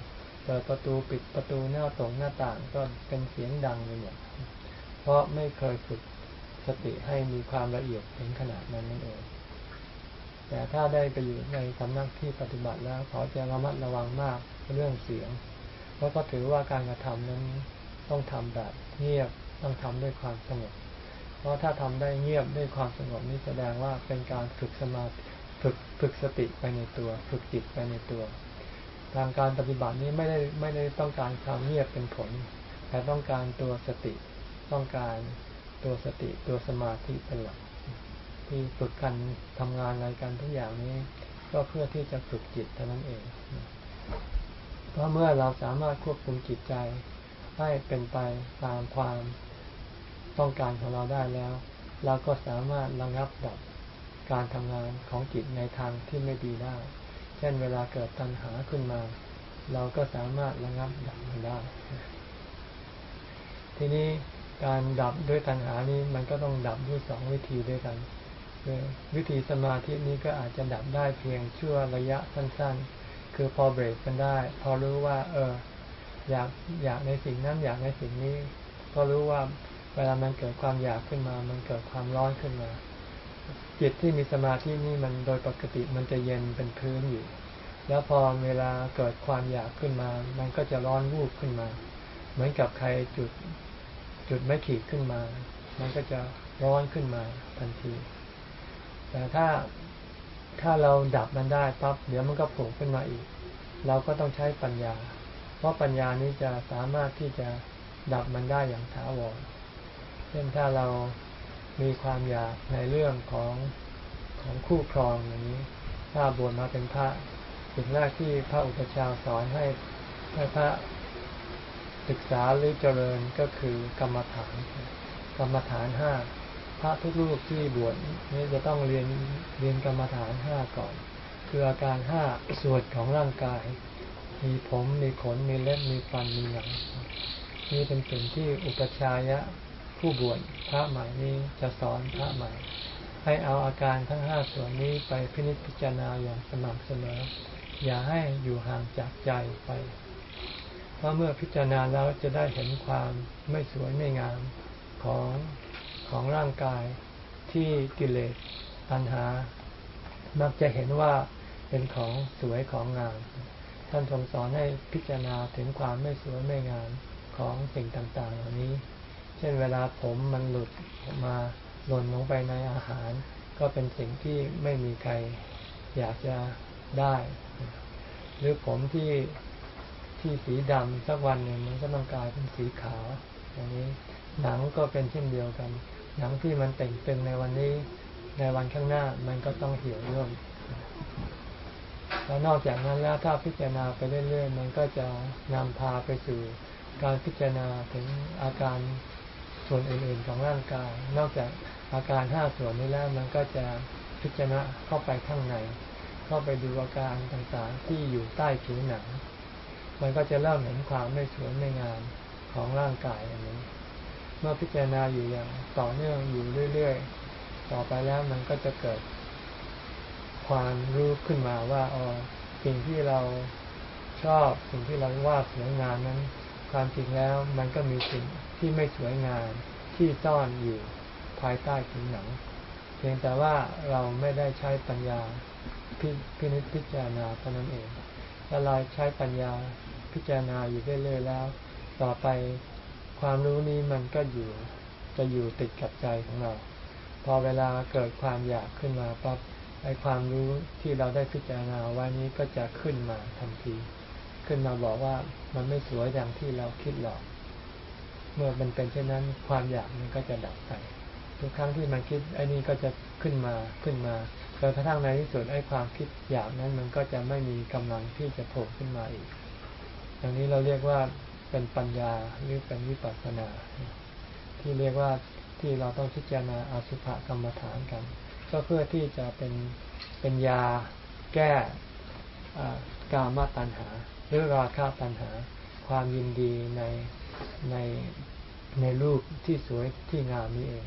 เปิดประตูปิดประตูหน้าตรงหน้าต่างก็เป็นเสียงดังไปหมดเพราะไม่เคยฝึกสติให้มีความละเอียดถึงขนาดนั้นนั่นเอง แต่ถ้าได้ไปอยู่ในสำนักที่ปฏิบัติแล้วเขาจะระมัดระวังมากเรื่องเสียงเพราะก็ถือว่าการกระทำนั้นต้องทำแบบเงียบต้องทำด้วยความสงบ เพราะถ้าทำได้เงียบด้วยความสงบนี่แสดงว่าเป็นการฝึกสมาธิฝึกฝึกสติไปในตัว ฝึกจิตไปในตัว ทางการปฏิบัตินี้ไม่ได้ไม่ได้ต้องการความเงียบเป็นผล แต่ต้องการตัวสติ ต้องการตัวสติตัวสมาธิเป็นหลักที่ฝึกกันทำงานอะไรกันทุกอย่างนี้ ก็เพื่อที่จะฝึกจิตเท่านั้นเอง เพราะเมื่อเราสามารถควบคุมจิตใจให้เป็นไปตามความต้องการของเราได้แล้ว เราก็สามารถระงับดับการทำงานของจิตในทางที่ไม่ดีได้ เช่นเวลาเกิดตัณหาขึ้นมา เราก็สามารถระงับดับมันได้ ทีนี้การดับด้วยตัณหานี้มันก็ต้องดับด้วยสองวิธีด้วยกันวิธีสมาธินี้ก็อาจจะดับได้เพียงชั่วระยะสั้น ๆ คือพอเบรกกันได้ พอรู้ว่า เออ อยากอยากในสิ่งนั้นอยากในสิ่งนี้ ก็รู้ว่าเวลามันเกิดความอยากขึ้นมา มันเกิดความร้อนขึ้นมา จิตที่มีสมาธินี่มันโดยปกติมันจะเย็นเป็นพื้นอยู่ แล้วพอเวลาเกิดความอยากขึ้นมา มันก็จะร้อนวูบขึ้นมา เหมือนกับใครจุดจุดไม่ขีดขึ้นมา มันก็จะร้อนขึ้นมาทันที แต่ถ้าถ้าเราดับมันได้ปั๊บเดี๋ยวมันก็โผล่ขึ้นมาอีก เราก็ต้องใช้ปัญญา เพราะปัญญานี้จะสามารถที่จะดับมันได้อย่างถาวร เช่นถ้าเรา มีความอยากในเรื่องของของคู่ครองอย่างนี้ ถ้าบวชมาเป็นพระสิ่งแรกที่พระอุปชาสอนให้ให้พระศึกษาหรือเจริญก็คือกรรมฐาน กรรมฐานห้าพระทุกรูปที่บวชนี่จะต้องเรียนเรียนกรรมฐานห้าก่อน คืออาการห้าส่วนของร่างกาย มีผมมีขนมีเล็บมีฟันมีหนังนี่เป็นสิ่งที่อุปชายะ ผู้บวชพระใหม่นี้จะสอนพระใหม่ ให้เอาอาการทั้งห้าส่วนนี้ไปพินิจพิจารณาอย่างสม่ำเสมอ อย่าให้อยู่ห่างจากใจไป เพราะเมื่อพิจารณาแล้วจะได้เห็นความไม่สวยไม่งามของของร่างกายที่กิเลสตัณหา มักจะเห็นว่าเป็นของสวยของงาม ท่านทรงสอนให้พิจารณาถึงความไม่สวยไม่งามของสิ่งต่างๆเหล่านี้ เช่นเวลาผมมันหลุดมาหล่นลงไปในอาหาร ก็เป็นสิ่งที่ไม่มีใครอยากจะได้ หรือผมที่ที่สีดำสักวันหนึ่งมันก็ต้องกลายเป็นสีขาวอย่างนี้หนังก็เป็นเช่นเดียวกัน หนังที่มันแต่งตึงในวันนี้ในวันข้างหน้ามันก็ต้องเหี่ยวย่นแล้วนอกจากนั้นแล้วถ้าพิจารณาไปเรื่อยๆ มันก็จะนำพาไปสู่การพิจารณาถึงอาการ ส่วนอื่นๆของร่างกาย นอกจากอาการห้าส่วนนี้แล้วมันก็จะพิจารณาเข้าไปข้างใน เข้าไปดูอาการต่างๆที่อยู่ใต้ผิวหนัง มันก็จะเริ่มเห็นความไม่สวยไม่งามของร่างกายอันนี้ เมื่อพิจารณาอยู่อย่างต่อเนื่องอยู่เรื่อยๆ ต่อไปแล้วมันก็จะเกิด ความรู้ขึ้นมาว่าอ๋อสิ่งที่เราชอบสิ่งที่เราว่าสวยงามนั้น ความจริงแล้วมันก็มีสิ่งที่ไม่สวยงามที่ซ่อนอยู่ภายใต้ผิวหนัง เพียงแต่ว่าเราไม่ได้ใช้ปัญญาพิพินิจพิจารณาเท่านั้นเองถ้าเราใช้ปัญญาพิจารณาอยู่เรื่อยๆแล้ว ต่อไปความรู้นี้มันก็อยู่จะอยู่ติดกับใจของเรา พอเวลาเกิดความอยากขึ้นมาปั๊บไอความรู้ที่เราได้พิจารณาไว้นี้ก็จะขึ้นมาทันที ขึ้นมาบอกว่ามันไม่สวยอย่างที่เราคิดหรอก เมื่อมันเป็นเช่นนั้นความอยากมันก็จะดับไปทุกครั้งที่มันคิดไอ้นี่ก็จะขึ้นมาขึ้นมาจนกระทั่งในที่สุดไอ้ความคิดอยากนั้นมันก็จะไม่มีกำลังที่จะโผล่ขึ้นมาอีก อย่างนี้เราเรียกว่าเป็นปัญญาหรือเป็นวิปัสสนา ที่เรียกว่าที่เราต้องพิจารณาอาสุภกรรมฐานกัน ก็เพื่อที่จะเป็นเป็นยาแก้กามตัณหา หรือราคะตัณหา ความยินดีในในในรูปที่สวยที่งามนี้เอง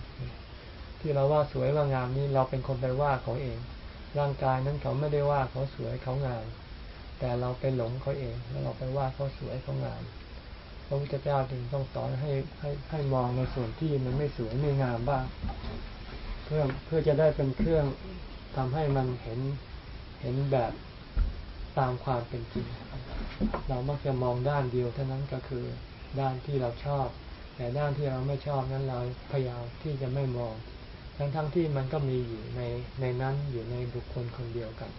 ที่เราว่าสวยว่างามนี้เราเป็นคนไปว่าเขาเอง ร่างกายนั้นเขาไม่ได้ว่าเขาสวยเขางาม แต่เราไปหลงเขาเอง แล้วเราไปว่าเขาสวยเขางามพระพุทธเจ้าจึงต้องสอนให้ให้ให้มองในส่วนที่มันไม่สวยไม่งามบ้าง เพื่อเพื่อจะได้เป็นเครื่องทำให้มันเห็นเห็นแบบตามความเป็นจริง เรามักจะมองด้านเดียวเท่านั้นก็คือด้านที่เราชอบ แต่ด้านที่เราไม่ชอบนั้นเราพยายามที่จะไม่มอง ทั้งๆทที่มันก็มีอยู่ในในนั้นอยู่ในบุคคลคนเดียวกัน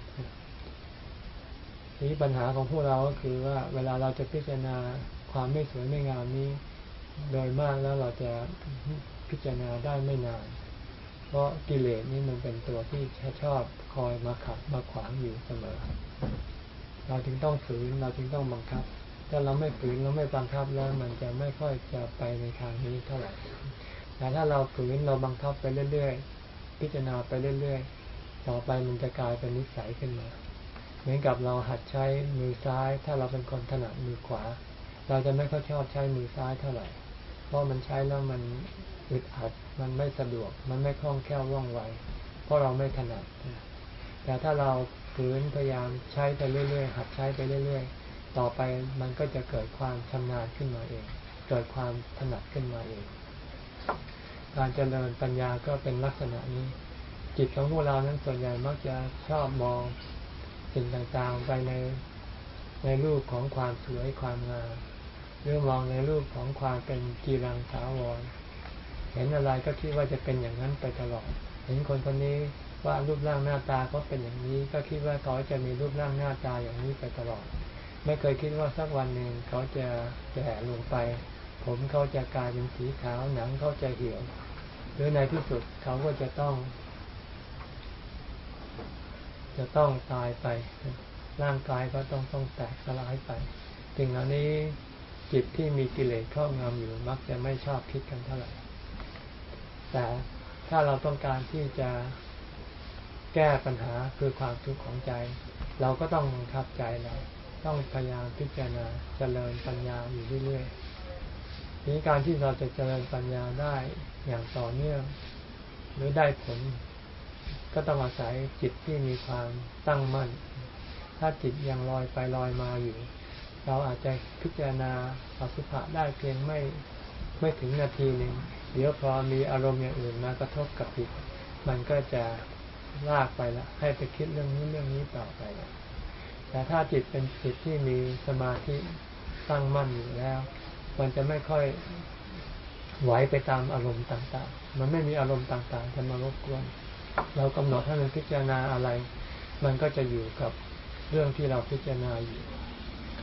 ทีนี้ปัญหาของพวกเราก็คือว่าเวลาเราจะพิจารณาความไม่สวยไม่งามนี้ โดยมากแล้วเราจะพิจารณาได้ไม่นาน เพราะกิเลสนี่มันเป็นตัวที่ชอบคอยมาขัดมาขวางอยู่เสมอ เราจึงต้องฝืนเราจึงต้องบังคับ ถ้าเราไม่ฝืนเราไม่บังคับแล้วมันจะไม่ค่อยจะไปในทางนี้เท่าไหร่แต่ถ้าเราฝืนเราบังคับไปเรื่อยๆ พิจารณาไปเรื่อยๆ ต่อไปมันจะกลายเป็นนิสัยขึ้นมา เหมือนกับเราหัดใช้มือซ้าย ถ้าเราเป็นคนถนัดมือขวา เราจะไม่ค่อยชอบใช้มือซ้ายเท่าไหร่ เพราะมันใช้แล้วมันอึดอัด มันไม่สะดวก มันไม่คล่องแคล่วว่องไว เพราะเราไม่ถนัด แต่ถ้าเรา ฝืนพยายามใช้ไปเรื่อยๆ หัดใช้ไปเรื่อยๆ ต่อไปมันก็จะเกิดความชำนาญขึ้นมาเอง เกิดความถนัดขึ้นมาเอง การเจริญปัญญาก็เป็นลักษณะนี้ จิตของพวกเรานั้นส่วนใหญ่มักจะชอบมองสิ่งต่างๆไปในในรูปของความสวยความงามหรือมองในรูปของความเป็นกีรังถาวร เห็นอะไรก็คิดว่าจะเป็นอย่างนั้นไปตลอด เห็นคนคนนี้ ว่ารูปร่างหน้าตาเขาเป็นอย่างนี้ ก็คิดว่าเขาจะมีรูปร่างหน้าตาอย่างนี้ไปตลอด ไม่เคยคิดว่าสักวันหนึ่งเขาจะแก่ลงไป ผมเขาจะกลายเป็นสีขาวหนังเขาจะเหี่ยว หรือในที่สุดเขาก็จะต้อง จะต้องตายไป ร่างกายก็ต้องต้องแตกสลายไปสิ่งเหล่านี้จิตที่มีกิเลสครอบงำอยู่มักจะไม่ชอบคิดกันเท่าไหร่แต่ถ้าเราต้องการที่จะ แก้ปัญหาคือความทุกข์ของใจ เราก็ต้องบังคับใจเราต้องพยายามพิจารณาเจริญปัญญาอยู่เรื่อยๆทีนี้การที่เราจะเจริญปัญญาได้อย่างต่อเนื่อง หรือได้ผล ก็ต้องอาศัยจิตที่มีความตั้งมั่น ถ้าจิตยังลอยไปลอยมาอยู่ เราอาจจะพิจารณาอสุภะได้เพียงไม่ไม่ถึงนาทีหนึ่งเดี๋ยวพอมีอารมณ์อย่างอื่นมากระทบกับจิต มันก็จะ ลากไปละให้ไปคิดเรื่องนี้เรื่องนี้ต่อไปละแต่ถ้าจิตเป็นจิตที่มีสมาธิตั้งมั่นอยู่แล้ว มันจะไม่ค่อยไหวไปตามอารมณ์ต่างๆ มันไม่มีอารมณ์ต่างๆจะมารบกวน เรากำหนดให้มันพิจารณาอะไร มันก็จะอยู่กับเรื่องที่เราพิจารณาอยู่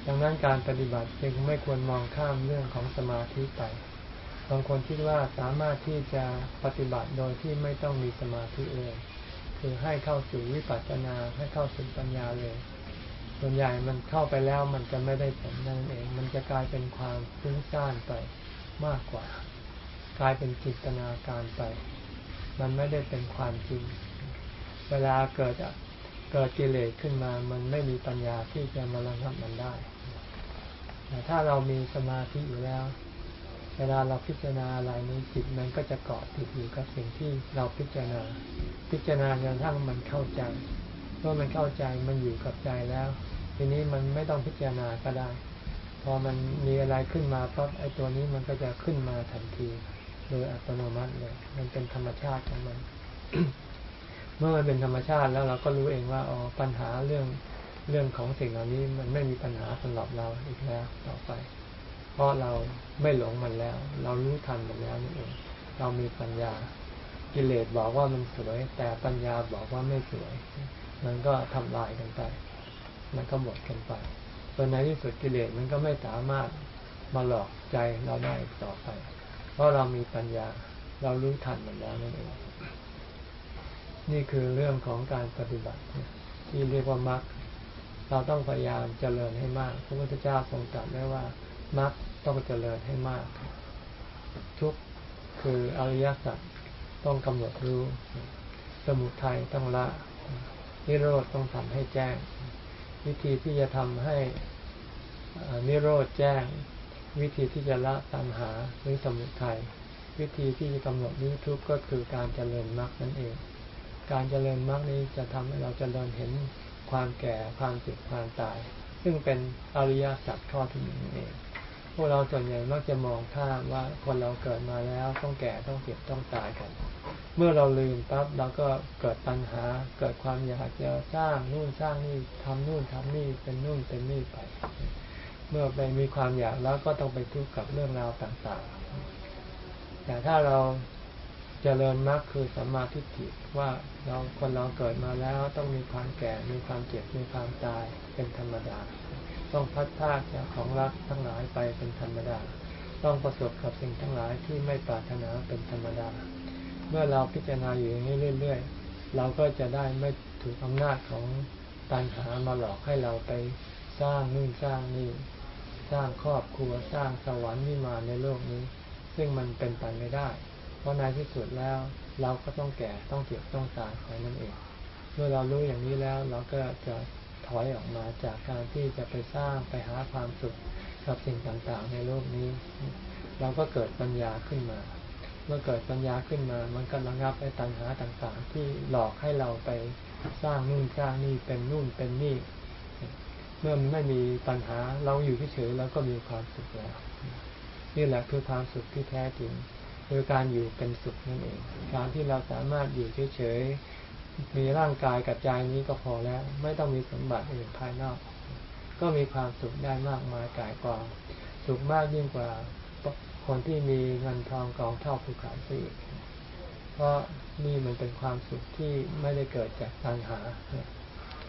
ดังนั้นการปฏิบัติจึงไม่ควรมองข้ามเรื่องของสมาธิไป บางคนคิดว่าสามารถที่จะปฏิบัติโดยที่ไม่ต้องมีสมาธิเลย คือให้เข้าสู่วิปัสสนาให้เข้าสู่ปัญญาเลย ส่วนใหญ่มันเข้าไปแล้วมันจะไม่ได้ผลนั่นเอง มันจะกลายเป็นความฟุ้งซ่านไปมากกว่า กลายเป็นจินตนาการไป มันไม่ได้เป็นความจริง เวลาเกิดเกิดกิเลสขึ้นมา มันไม่มีปัญญาที่จะมาระงับมันได้แต่ถ้าเรามีสมาธิอยู่แล้ว เวลาเราพิจารณาอะไรนี้จิตมันก็จะเกาะติดอยู่กับสิ่งที่เราพิจารณา พิจารณาจนกระทั่งมันเข้าใจเมื่อมันเข้าใจมันอยู่กับใจแล้ว ทีนี้มันไม่ต้องพิจารณาก็ได้ พอมันมีอะไรขึ้นมาปั๊บไอ้ตัวนี้มันก็จะขึ้นมาทันที โดยอัตโนมัติเลย มันเป็นธรรมชาติของมัน เมื่อมันเป็นธรรมชาติแล้วเราก็รู้เองว่าอ๋อปัญหาเรื่องเรื่องของสิ่งเหล่านี้มันไม่มีปัญหาสำหรับเราอีกแล้วต่อไป เพราะเราไม่หลงมันแล้ว เรารู้ทันมันแล้วนี่เอง เรามีปัญญา กิเลสบอกว่ามันสวย แต่ปัญญาบอกว่าไม่สวย มันก็ทำลายกันไป มันก็หมดกันไปจนในที่สุดกิเลสมันก็ไม่สามารถมาหลอกใจเราได้ต่อไป เพราะเรามีปัญญา เรารู้ทันมันแล้วนั่นเอง นี่คือเรื่องของการปฏิบัติ ที่เรียกว่ามรรคเราต้องพยายามเจริญให้มาก พระพุทธเจ้าทรงตรัสไว้ว่า มรรคต้องเจริญให้มาก ทุกคืออริยสัจต้องกำหนดรู้ สมุทัยต้องละ นิโรธต้องทำให้แจ้ง วิธีที่จะทำให้นิโรธแจ้ง วิธีที่จะละตัณหาหรือสมุทัยวิธีที่จะกำหนดรู้ทุกก็คือการเจริญมรรคนั่นเอง การเจริญมรรคนี้จะทำให้เราเจริญเห็นความแก่ความเจ็บความตาย ซึ่งเป็นอริยสัจข้อที่หนึ่งนั่นเอง วกเราส่วนใหญ่มักจะมองข้ามว่าคนเราเกิดมาแล้วต้องแก่ต้องเจ็บต้องตายกัน เมื่อเราลืมปั๊บเราก็เกิดปัญหา เกิดความอยากจะสร้างนู่นสร้างนี่ทำนู่นทำนี่เป็นนู่นเป็นนี่ไป เมื่อไปมีความอยากแล้วก็ต้องไปทุกข์กับเรื่องราวต่างๆ แต่ถ้าเราเจริญมรรคคือสัมมาทิฏฐิว่าเราคนเราเกิดมาแล้วต้องมีความแก่ มีความเจ็บมีความตายเป็นธรรมดา ต้องพัดพาดจากของรักทั้งหลายไปเป็นธรรมดา ต้องประสบกับสิ่งทั้งหลายที่ไม่ปรารถนาเป็นธรรมดา เมื่อเราพิจารณาอยู่อย่างนี้เรื่อย ๆ เราก็จะได้ไม่ถูกอำนาจของตัณหามาหลอกให้เราไปสร้างนู่นสร้างนี่สร้างครอบครัวสร้างสวรรค์นิมานในโลกนี้ ซึ่งมันเป็นไปไม่ได้ เพราะในที่สุดแล้วเราก็ต้องแก่ต้องเจ็บต้องตายของนั่นเอง เมื่อเรารู้อย่างนี้แล้วเราก็จะ ถอยออกมาจากการที่จะไปสร้างไปหาความสุขกับสิ่งต่างๆ ในโลกนี้ เราก็เกิดปัญญาขึ้นมา เมื่อเกิดปัญญาขึ้นมา มันก็ระงับไอ้ตัณหาต่างๆ ที่หลอกให้เราไปสร้างนู่นสร้างนี่เป็นนู่นเป็นนี่ เมื่อมันไม่มีปัญหาเราอยู่เฉยๆแล้วก็มีความสุขแล้วนี่แหละคือความสุขที่แท้จริงคือการอยู่เป็นสุขนั่นเอง การที่เราสามารถอยู่เฉยๆ มีร่างกายกับใจนี้ก็พอแล้ว ไม่ต้องมีสมบัติอื่นภายนอก ก็มีความสุขได้มากมายกายกองสุขมากยิ่งกว่าคนที่มีเงินทองกองเท่าภูเขาซะอีกเพราะนี่มันเป็นความสุขที่ไม่ได้เกิดจากตัณหา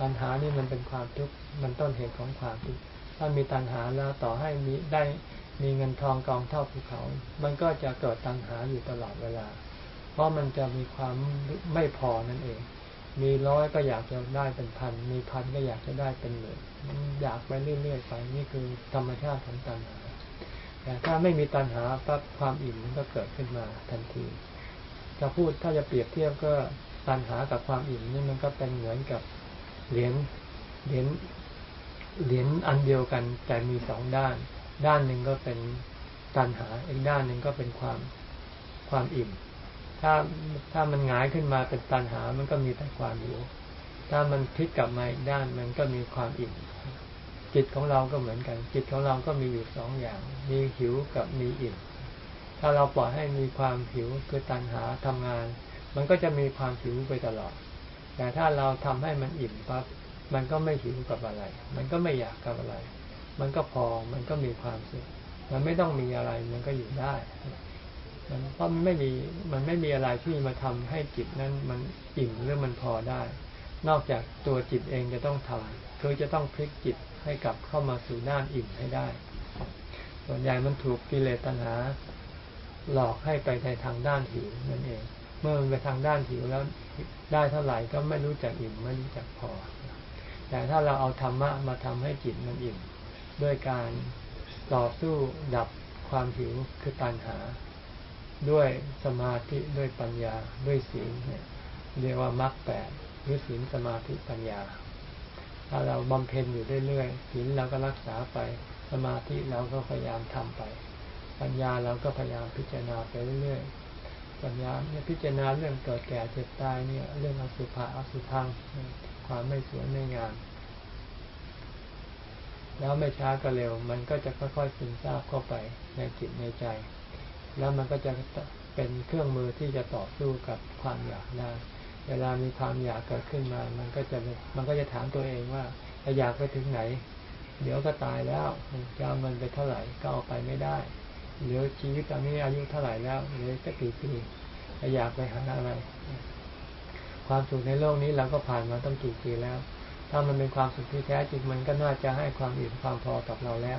ตัณหานี่มันเป็นความทุกข์มันต้นเหตุของความทุกข์ถ้ามีตัณหาแล้วต่อให้มีได้มีเงินทองกองเท่าภูเขา มันก็จะเกิดตัณหาอยู่ตลอดเวลา เพราะมันจะมีความไม่พอนั่นเอง มีร้อยก็อยากจะได้เป็นพัน มีพันก็อยากจะได้เป็นหมื่นอยากไปเรื่อยๆไปนี่คือธรรมชาติของตัณหาแต่ถ้าไม่มีตัณหาปั๊บความอิ่มมันก็เกิดขึ้นมาทันที จะพูดถ้าจะเปรียบเทียบก็ตัณหากับความอิ่มนี่มันก็เป็นเหมือนกับเหรียญเหรียญเหรียญอันเดียวกัน แต่มีสองด้าน ด้านหนึ่งก็เป็นตัณหาอีกด้านหนึ่งก็เป็นความความอิ่ม ถ้าถ้ามันหงายขึ้นมาเป็นตัณหา มันก็มีแต่ความหิว ถ้ามันพลิกกลับมาอีกด้านมันก็มีความอิ่มจิตของเราก็เหมือนกัน จิตของเราก็มีอยู่สองอย่าง มีหิวกับมีอิ่ม ถ้าเราปล่อยให้มีความหิวคือตัณหาทำงาน มันก็จะมีความหิวไปตลอด แต่ถ้าเราทำให้มันอิ่มปั๊บมันก็ไม่หิวกับอะไร มันก็ไม่อยากกับอะไร มันก็พอ มันก็มีความสุข มันไม่ต้องมีอะไร มันก็อยู่ได้ มันเพราะมันไม่มีมันไม่มีอะไรที่มาทำให้จิตนั้นมันอิ่มหรือมันพอได้ นอกจากตัวจิตเองจะต้องทำคือจะต้องพลิกจิตให้กลับเข้ามาสู่ด้านอิ่มให้ได้ ส่วนใหญ่มันถูกกิเลสตัณหา หลอกให้ไปในทางด้านหิวนั่นเอง เมื่อมันไปทางด้านหิวแล้วได้เท่าไหร่ก็ไม่รู้จักอิ่มไม่รู้จักพอ แต่ถ้าเราเอาธรรมะมาทำให้จิตมันอิ่ม ด้วยการต่อสู้ดับความหิวคือตัณหา ด้วยสมาธิด้วยปัญญาด้วยศีลเนี่ยเรียกว่ามรรคแปดรือศีลสมาธิปัญญา ถ้าเราบำเพ็ญอยู่เรื่อยๆศีลเราก็รักษาไปสมาธิเราก็พยายามทำไป ปัญญาเราก็พยายามพิจารณาไปเรื่อยๆปัญญาเนี่ยพิจารณาเรื่องเกิดแก่เจ็บตายเนี่ย เรื่องอสุภะอสุพังความไม่สวยไม่งามแล้วไม่ช้าก็เร็ว มันก็จะค่อยๆซึมซาบเข้าไปในจิตในใจ แล้วมันก็จะเป็นเครื่องมือที่จะต่อสู้กับความอยากได้เวลามีความอยากเกิดขึ้นมา มันก็จะมันก็จะถามตัวเองว่าจะอยากไปถึงไหน เดี๋ยวก็ตายแล้วจะเอาเงินไปเท่าไหร่ก็เอาไปไม่ได้เหลือชีวิตตอนนี้อายุเท่าไหร่แล้วเหลือจะกี่ปีจะอยากไปหาอะไร ความสุขในโลกนี้เราก็ผ่านมาตั้งกี่ปีแล้ว ถ้ามันเป็นความสุขที่แท้จริงมันก็น่าจะให้ความอิ่มความพอกับเราแล้ว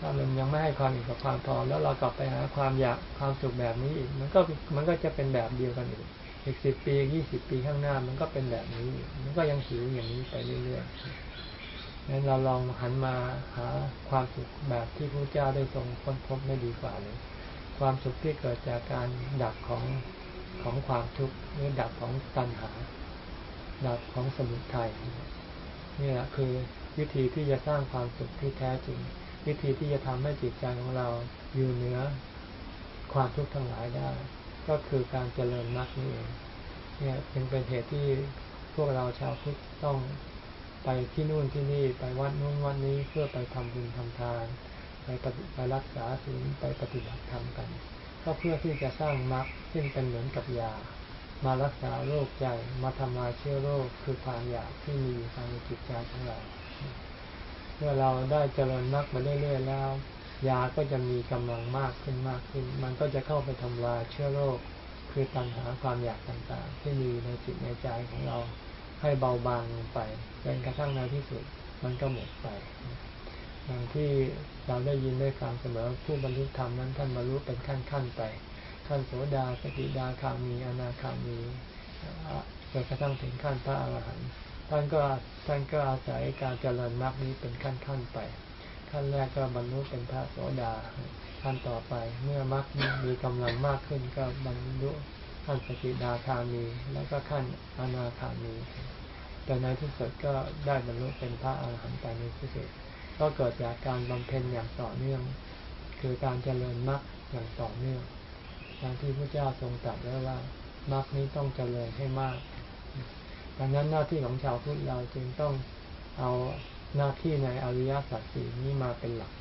ถ้ามันยังไม่ให้ความอิ่มกับความพอแล้วเรากลับไปหาความอยากความสุขแบบนี้อีกมันก็มันก็จะเป็นแบบเดียวกันอีกอีกสิบปียี่สิบปีข้างหน้า มันก็เป็นแบบนี้ มันก็ยังหิวอย่างนี้ไปเรื่อยๆงั้นเราลองหันมาหาความสุขแบบที่พระเจ้าได้ทรงค้นพบไม่ดีกว่าเลยความสุขที่เกิดจากการดับของของความทุกข์หรือดับของตัณหา ดับของสมุทัยนี่แหละคือวิธีที่จะสร้างความสุขที่แท้จริง วิธีที่จะทำให้จิตใจของเราอยู่เหนือความทุกข์ทั้งหลายได้ ก็คือการเจริญมรรคนี่เองเนี่ยจึงเป็นเหตุที่พวกเราชาวพุทธต้องไปที่นู่นที่นี่ไปวัดนู่นวัดนี้เพื่อไปทำบุญทำทาน ไปปฏิไปรักษาศีลไปปฏิบัติธรรมกัน ก็เพื่อที่จะสร้างมรรคซึ่งเป็นเหมือนกับยา มารักษาโรคใจมาทำลายเชื้อโรคคือความอยากที่มีอยู่ภายในจิตใจของเรา เมื่อเราได้เจริญมรรคมาเรื่อยๆแล้ว ยาก็จะมีกำลังมากขึ้นมากขึ้น มันก็จะเข้าไปทำลายเชื้อโรค คือตัณหาความอยากต่างๆ ที่มีในจิตในใจของเราให้เบาบางลงไปจนกระทั่งในที่สุด มันก็หมดไปอย่างที่เราได้ยินได้ฟังเสมอผู้บรรลุธรรมนั้นท่านบรรลุเป็นขั้นๆไป ขั้นโสดาสกิดาคามีอนาคามีจนกระทั่งถึงขั้นพระอรหันต์ ท่านก็ท่านก็อาศัยการเจริญมรรคนี้เป็นขั้นๆไป ขั้นแรกก็บรรลุเป็นพระโสดาขั้นต่อไป เมื่อมรรคมีกำลังมากขึ้นก็บรรลุขั้นสกิดาคามีแล้วก็ขั้นอนาคามีแต่ในที่สุดก็ได้บรรลุเป็นพระอรหันต์ไปในที่สุดก็เกิดจากการบำเพ็ญอย่างต่อเนื่อง คือการเจริญมรรคอย่างต่อเนื่องดังที่พระเจ้าทรงตรัสไว้ว่ามรรคนี้ต้องเจริญให้มาก ดังนั้นหน้าที่ของชาวพุทธเราจึงต้องเอาหน้าที่ในอริยสัจสี่นี้มาเป็นหลัก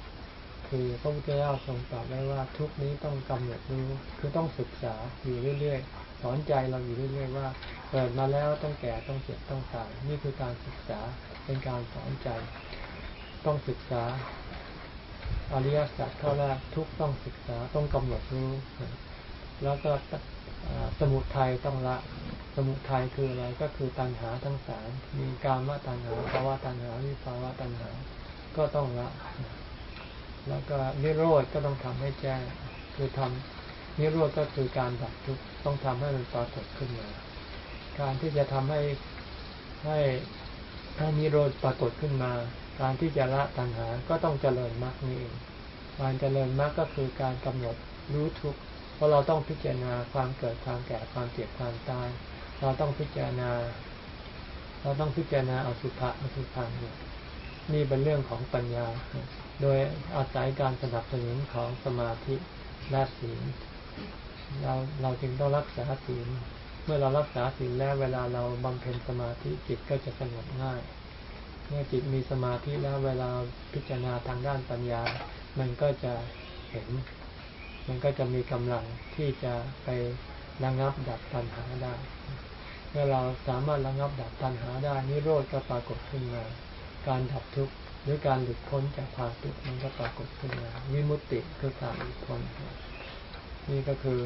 คือพระพุทธเจ้าทรงตรัสไว้ว่าทุกนี้ต้องกำหนดรู้คือต้องศึกษาอยู่เรื่อยๆ สอนใจเราอยู่เรื่อยๆว่าเกิดมาแล้วต้องแก่ต้องเจ็บต้องตายนี่คือการศึกษาเป็นการสอนใจ ต้องศึกษาอริยสัจข้อแรกทุกต้องศึกษาต้องกำหนดรู้ แล้วก็สมุทัยต้องละ สมุทัยคืออะไรก็คือตัณหาทั้งสามมีการมาตัณหาภาวะตัณหาวิภาวะตัณหา ก็ต้องละ แล้วก็นิโรธก็ต้องทำให้แจ้ง คือทำนิโรธก็คือการดับทุกข์ต้องทำให้มันปรากฏขึ้นมา การที่จะทำให้ให้ให้นิโรธปรากฏขึ้นมา การที่จะละตัณหา ก็ต้องเจริญมรรคนี่เองการเจริญมรรคก็คือการกำหนดรู้ทุกข์เพราะเราต้องพิจารณาความเกิดความแก่ความเจ็บความตาย เราต้องพิจารณา เราต้องพิจารณาอสุภะอสุพังนี่เป็นเรื่องของปัญญา โดยอาศัยการสนับสนุนของสมาธิและศีลเราเราจึงต้องรักษาศีล เมื่อเรารักษาศีลแล้วเวลาเราบำเพ็ญสมาธิจิตก็จะสงบง่าย เมื่อจิตมีสมาธิแล้วเวลาพิจารณาทางด้านปัญญา มันก็จะเห็น มันก็จะมีกำลังที่จะไประงับดับตัณหาได้ เมื่อเราสามารถระงับดับตัณหาได้นิโรธก็ปรากฏขึ้นมา การดับทุกข์หรือการหลุดพ้นจากความทุกข์มันก็ปรากฏขึ้นมาวิมุตติคือการหลุดพ้นนี่ก็คือ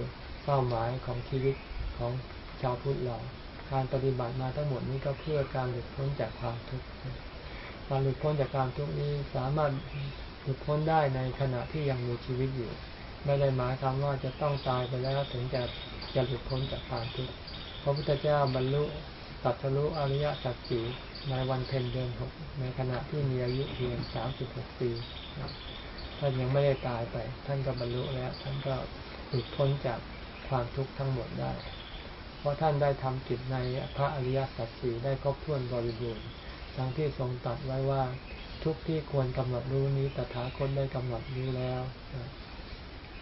เป้าหมายของชีวิตของชาวพุทธเรา การปฏิบัติมาทั้งหมดนี้ก็เพื่อการหลุดพ้นจากความทุกข์การหลุดพ้นจากความทุกข์นี้สามารถหลุดพ้นได้ในขณะที่ยังมีชีวิตอยู่ ไม่ได้หมายความว่าจะต้องตายไปแล้วถึงจะจะหลุดพ้นจากความทุกข์ พระพุทธเจ้าบรรลุตัทรุอริยสัจสี่ในวันเพ็ญเดือนหกในขณะที่มีอายุเพียงสามสิบหกปีท่านยังไม่ได้ตายไป ท่านก็บรรลุแล้ว ท่านก็หลุดพ้นจากความทุกข์ทั้งหมดได้ เพราะท่านได้ทำกิจในพระอริยสัจสี่ได้ครบถ้วนบริบูรณ์ดังที่ทรงตรัสไว้ว่าทุกที่ควรกำหนดรู้นี้ตถาคตได้กำหนดรู้แล้ว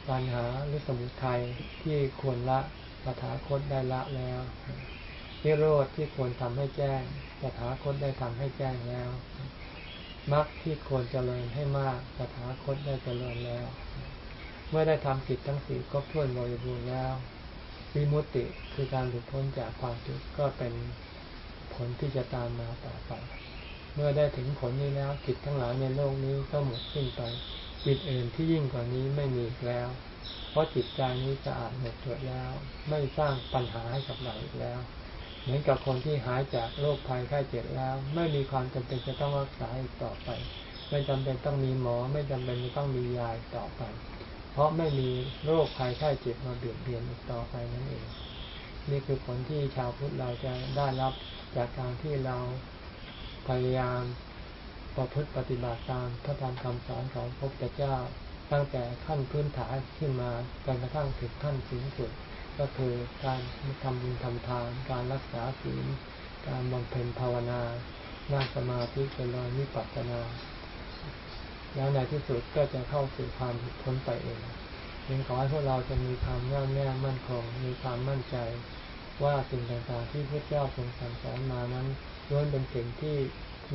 ปัญหาหรือสมุทัยที่ควรละ ตถาคตได้ละแล้วนิโรธที่ควรทำให้แจ้งตถาคตได้ทำให้แจ้งแล้วมรรคที่ควรเจริญให้มากตถาคตได้เจริญแล้ว เมื่อได้ทำกิจทั้งสี่ครบถ้วนบริบูรณ์แล้ววิมุตติคือการหลุดพ้นจากความทุกข์ก็เป็นผลที่จะตามมาต่อไป เมื่อได้ถึงผลนี้แล้วกิจทั้งหลายในโลกนี้ก็หมดสิ้นไปกิจอื่นที่ยิ่งกว่านี้ไม่มีแล้ว เพราะจิตใจนี้สะอาดหมดจดแล้ว ไม่สร้างปัญหาให้กับเราอีกแล้ว เหมือนกับคนที่หายจากโรคภัยไข้เจ็บแล้ว ไม่มีความจำเป็นจะต้องรักษาอีกต่อไป ไม่จำเป็นต้องมีหมอ ไม่จำเป็นจะต้องมียาอีกต่อไป เพราะไม่มีโรคภัยไข้เจ็บมาเบียดเบียนอีกต่อไปนั่นเอง นี่คือผลที่ชาวพุทธเราจะได้รับจากการที่เราพยายามประพฤติปฏิบัติตามพระธรรมคำสอนของพระพุทธเจ้า ตั้งแต่ขั้นพื้นฐานขึ้นมาจนกระทั่งถึงขั้นสูงสุด ก็คือการทำบุญทำทาน การรักษาศีล การบำเพ็ญภาวนานั่งสมาธิเจริญวิปัสสนา แล้วในที่สุดก็จะเข้าสู่ความหลุดพ้นไปเองยังขอให้พวกเราจะมีความแน่วแน่มั่นคง มีความมั่นใจว่าสิ่งต่างๆที่พระเจ้าทรงสั่งสอนมานั้นล้วนเป็นสิ่งที่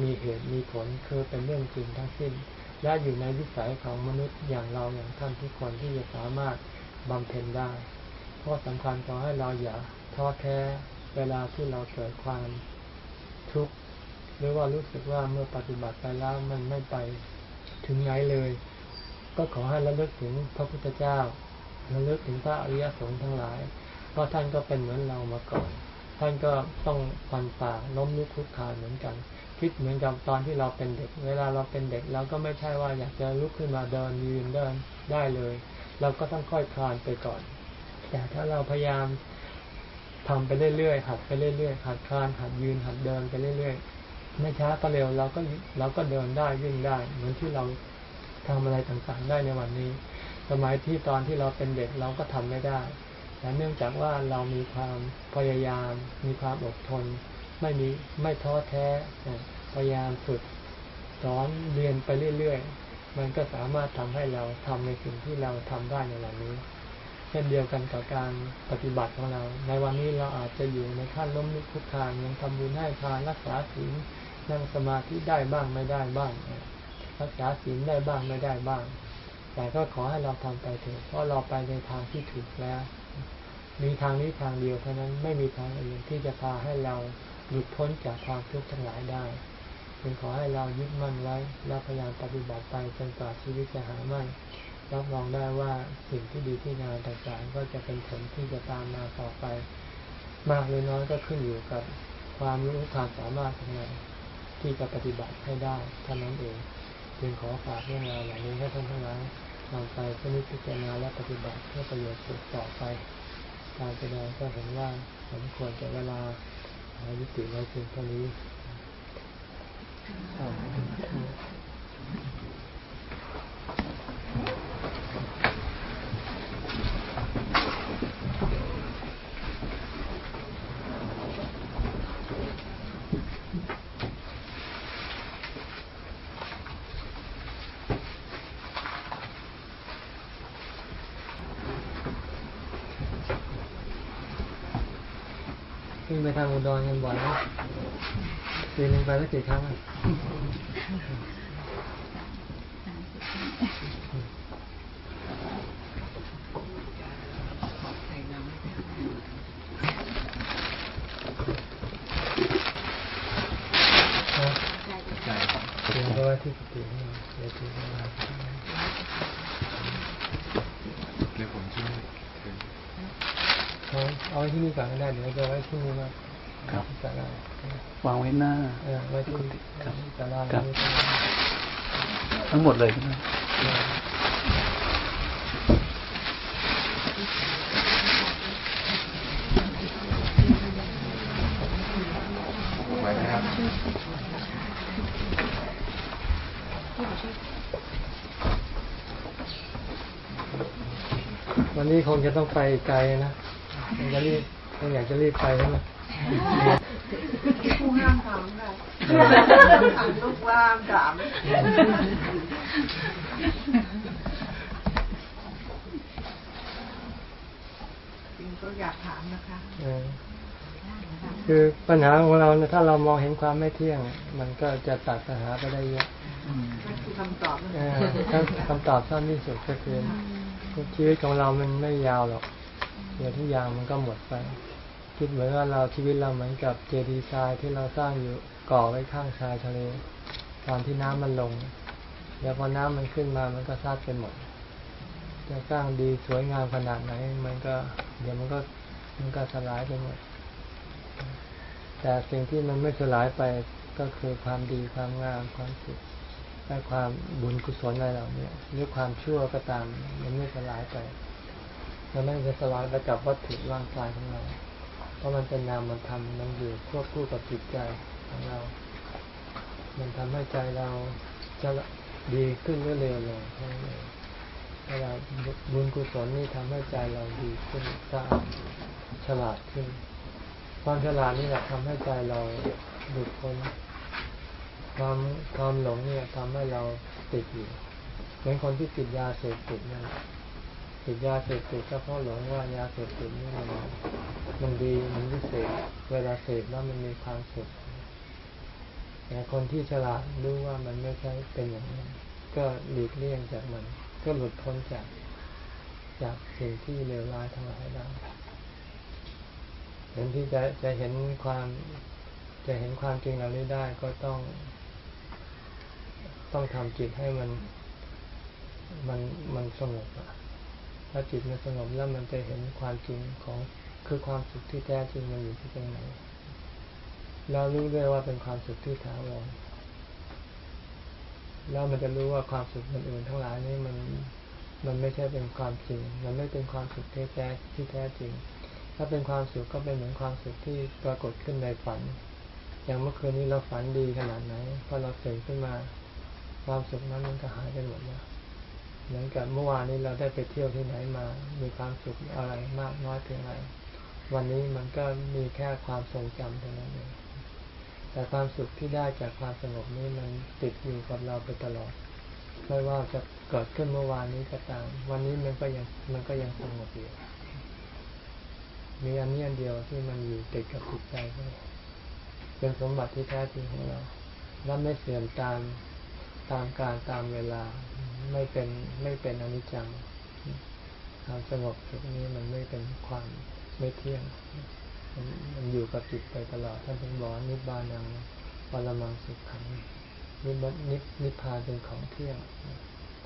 มีเหตุมีผลคือเป็นเรื่องจริงทั้งสิ้น และอยู่ในวิสัยของมนุษย์อย่างเราอย่างท่านทุกคนที่จะสามารถบำเพ็ญได้ เพราะสำคัญขอให้เราอย่าท้อแท้เวลาที่เราเกิดความทุกข์หรือว่ารู้สึกว่าเมื่อปฏิบัติไปแล้วมันไม่ไปถึงไหนเลย ก็ขอให้ระลึกถึงพระพุทธเจ้าระลึกถึงพระอริยสงฆ์ทั้งหลาย เพราะท่านก็เป็นเหมือนเรามาก่อน ท่านก็ต้องฟันฝ่าล้มลุกคลุกคลานเหมือนกัน คิดเหมือนกับตอนที่เราเป็นเด็ก เวลาเราเป็นเด็กเราก็ไม่ใช่ว่าอยากจะลุกขึ้นมาเดินยืนเดินได้เลย เราก็ต้องค่อยคลานไปก่อน แต่ถ้าเราพยายามทำไปเรื่อยๆหัดไปเรื่อยๆหัดคลานหัดยืนหัดเดินไปเรื่อยๆไม่ช้าก็เร็วเราก็เราก็เดินได้วิ่งได้ เหมือนที่เราทำอะไรต่างๆได้ในวันนี้ สมัยที่ตอนที่เราเป็นเด็กเราก็ทำไม่ได้แต่เนื่องจากว่าเรามีความพยายาม มีความอดทน ไม่มีไม่ท้อแท้ พยายามฝึกสอนเรียนไปเรื่อยๆ มันก็สามารถทำให้เราทำในสิ่งที่เราทำได้ในวันนี้ เช่นเดียวกันกับการปฏิบัติของเรา ในวันนี้เราอาจจะอยู่ในขั้นล้มลุกคลุกคลานยังทำบุญให้ทานรักษาศีลนั่งสมาธิได้บ้างไม่ได้บ้าง รักษาศีลได้บ้างไม่ได้บ้าง แต่ก็ขอให้เราทำไปเถอะเพราะเราไปในทางที่ถูกแล้ว มีทางนี้ทางเดียวเท่านั้นไม่มีทางอื่นที่จะพาให้เรา หลุดพ้นจากความทุกข์ทั้งหลายได้จึงขอให้เรายึดมั่นไว้แล้วพยายามปฏิบัติไปจนกว่าชีวิตจะหาไม่รับรองได้ว่าสิ่งที่ดีที่งานต่างๆ ก็จะเป็นผลที่จะตามมาต่อไป มากหรือน้อยก็ขึ้นอยู่กับความรู้ความสามารถของเราที่จะปฏิบัติให้ได้เท่านั้นเองจึงขอฝากเรื่องราวเหล่านี้ให้ท่านทั้งหลายนำไปพิจารณาและปฏิบัติเพื่อประโยชน์สุดต่อไป การแสดงก็เห็นว่าสมควรจะเวลา ยุติไว้เพียงเท่านี้ ทางอุดรกันบ่อยนะปีนึงไปสักกี่ครั้งอะนะเตรียมไว้ที่สติให้เดี๋ยวถึงเวลาเดี๋ยวผมช่วยถือ เอาเอาไว้ที่นี่ก่อนก็ได้เดี๋ยวจะไว้ที่นี่มาครับศาลาวางไว้หน้าเออไว้ที่ครับศาลาครับนี้ทั้งหมดเลยใช่ไหมไว้นะครับวันนี้คงจะต้องไปไกลนะ คงจะรีบต้องอยากจะรีบไปใช่ไหมผู้ห้ามถามค่ะถามลูกว่าห้ามถามจริงก็อยากถามนะคะเออคือปัญหาของเราเนี่ยถ้าเรามองเห็นความไม่เที่ยง มันก็จะตัดปัญหาไปได้เยอะนั่นคือคำตอบนะเออถ้าคำตอบสั้นที่สุดก็คือชีวิตของเรามันไม่ยาวหรอก เดี๋ยวทุกอย่างมันก็หมดไป คิดเหมือนว่าเราชีวิตเราเหมือนกับเจดีย์ทรายที่เราสร้างอยู่ก่อไว้ข้างชายทะเล ตอนที่น้ำมันลง เดี๋ยวพอน้ำมันขึ้นมามันก็ซัดไปหมด จะสร้างดีสวยงามขนาดไหน มันก็ เดี๋ยวมันก็มันก็สลายไปหมด แต่สิ่งที่มันไม่สลายไปก็คือความดีความงามความสุขและความบุญกุศลอะไรเหล่านี้หรือความชั่วก็ตามมันไม่สลายไป มันไม่จะสลายไปกับวัตถุร่างกายของเรา เพราะมันเป็นนามธรรมมันอยู่ควบคู่กับจิตใจของเรา มันทำให้ใจเราจะดีขึ้นหรือเร็วลงเท่านั้นเวลาบุญกุศลนี่ทำให้ใจเราดีขึ้นสะอาดฉลาดขึ้น ความฉลาดนี่แหละทำให้ใจเราหลุดพ้นความความหลงเนี่ยทำให้เราติดอยู่เหมือนคนที่ติดยาเสพติดนั่นแหละ ติดยาเสพติดก็เพราะหลงว่ายาเสพติดนี่มันมันดีมันวิเศษเวลาเสพแล้วมันมีความสุขแต่คนที่ฉลาดรู้ว่ามันไม่ใช่เป็นอย่างนั้นก็หลีกเลี่ยงจากมัน ก็หลุดพ้นจากจากสิ่งที่เลวร้ายทั้งหลายได้เห็นที่จะจะเห็นความจะเห็นความจริงเหล่านี้ได้ก็ต้อง ต้องทำจิตให้มัน มันมันสงบอะ ถ้าจิตมันสงบแล้วมันจะเห็นความจริงของคือความสุขที่แท้จริงมันอยู่ที่ตรงไหนแล้วรู้ด้วยว่าเป็นความสุขที่ถาวรแล้วมันจะรู้ว่าความสุขอื่นๆทั้งหลายนี้มันมันไม่ใช่เป็นความจริง มันไม่เป็นความสุขที่แท้ที่แท้จริง ถ้าเป็นความสุขก็เป็นเหมือนความสุขที่ปรากฏขึ้นในฝัน อย่างเมื่อคืนนี้เราฝันดีขนาดไหนพอเราตื่นขึ้นมา ความสุขนั้นมันก็หายไปหมดแล้ว เหมือนกับเมื่อวานนี้เราได้ไปเที่ยวที่ไหนมา มีความสุขอะไรมากน้อยเพียงไรวันนี้มันก็มีแค่ความทรงจำเท่านั้นเองแต่ความสุขที่ได้จากความสงบนี้มันติดอยู่กับเราไปตลอด ไม่ว่าจะเกิดขึ้นเมื่อวานนี้ก็ตาม วันนี้มันก็ยังมันก็ยังสงบอยู่มีอันนี้อันเดียวที่มันอยู่ติดกับจิตใจเราเป็นสมบัติที่แท้จริงของเรา และไม่เสื่อมตามตามการตามเวลา ไม่เป็นไม่เป็นอนิจจังความสงบสุขนี้มันไม่เป็นความไม่เที่ยง มันมันอยู่กับจิตไปตลอดท่านถึงบอกว่านิพพานังปรมังสุขขังนิพนิพนิพพานเป็นของเที่ยง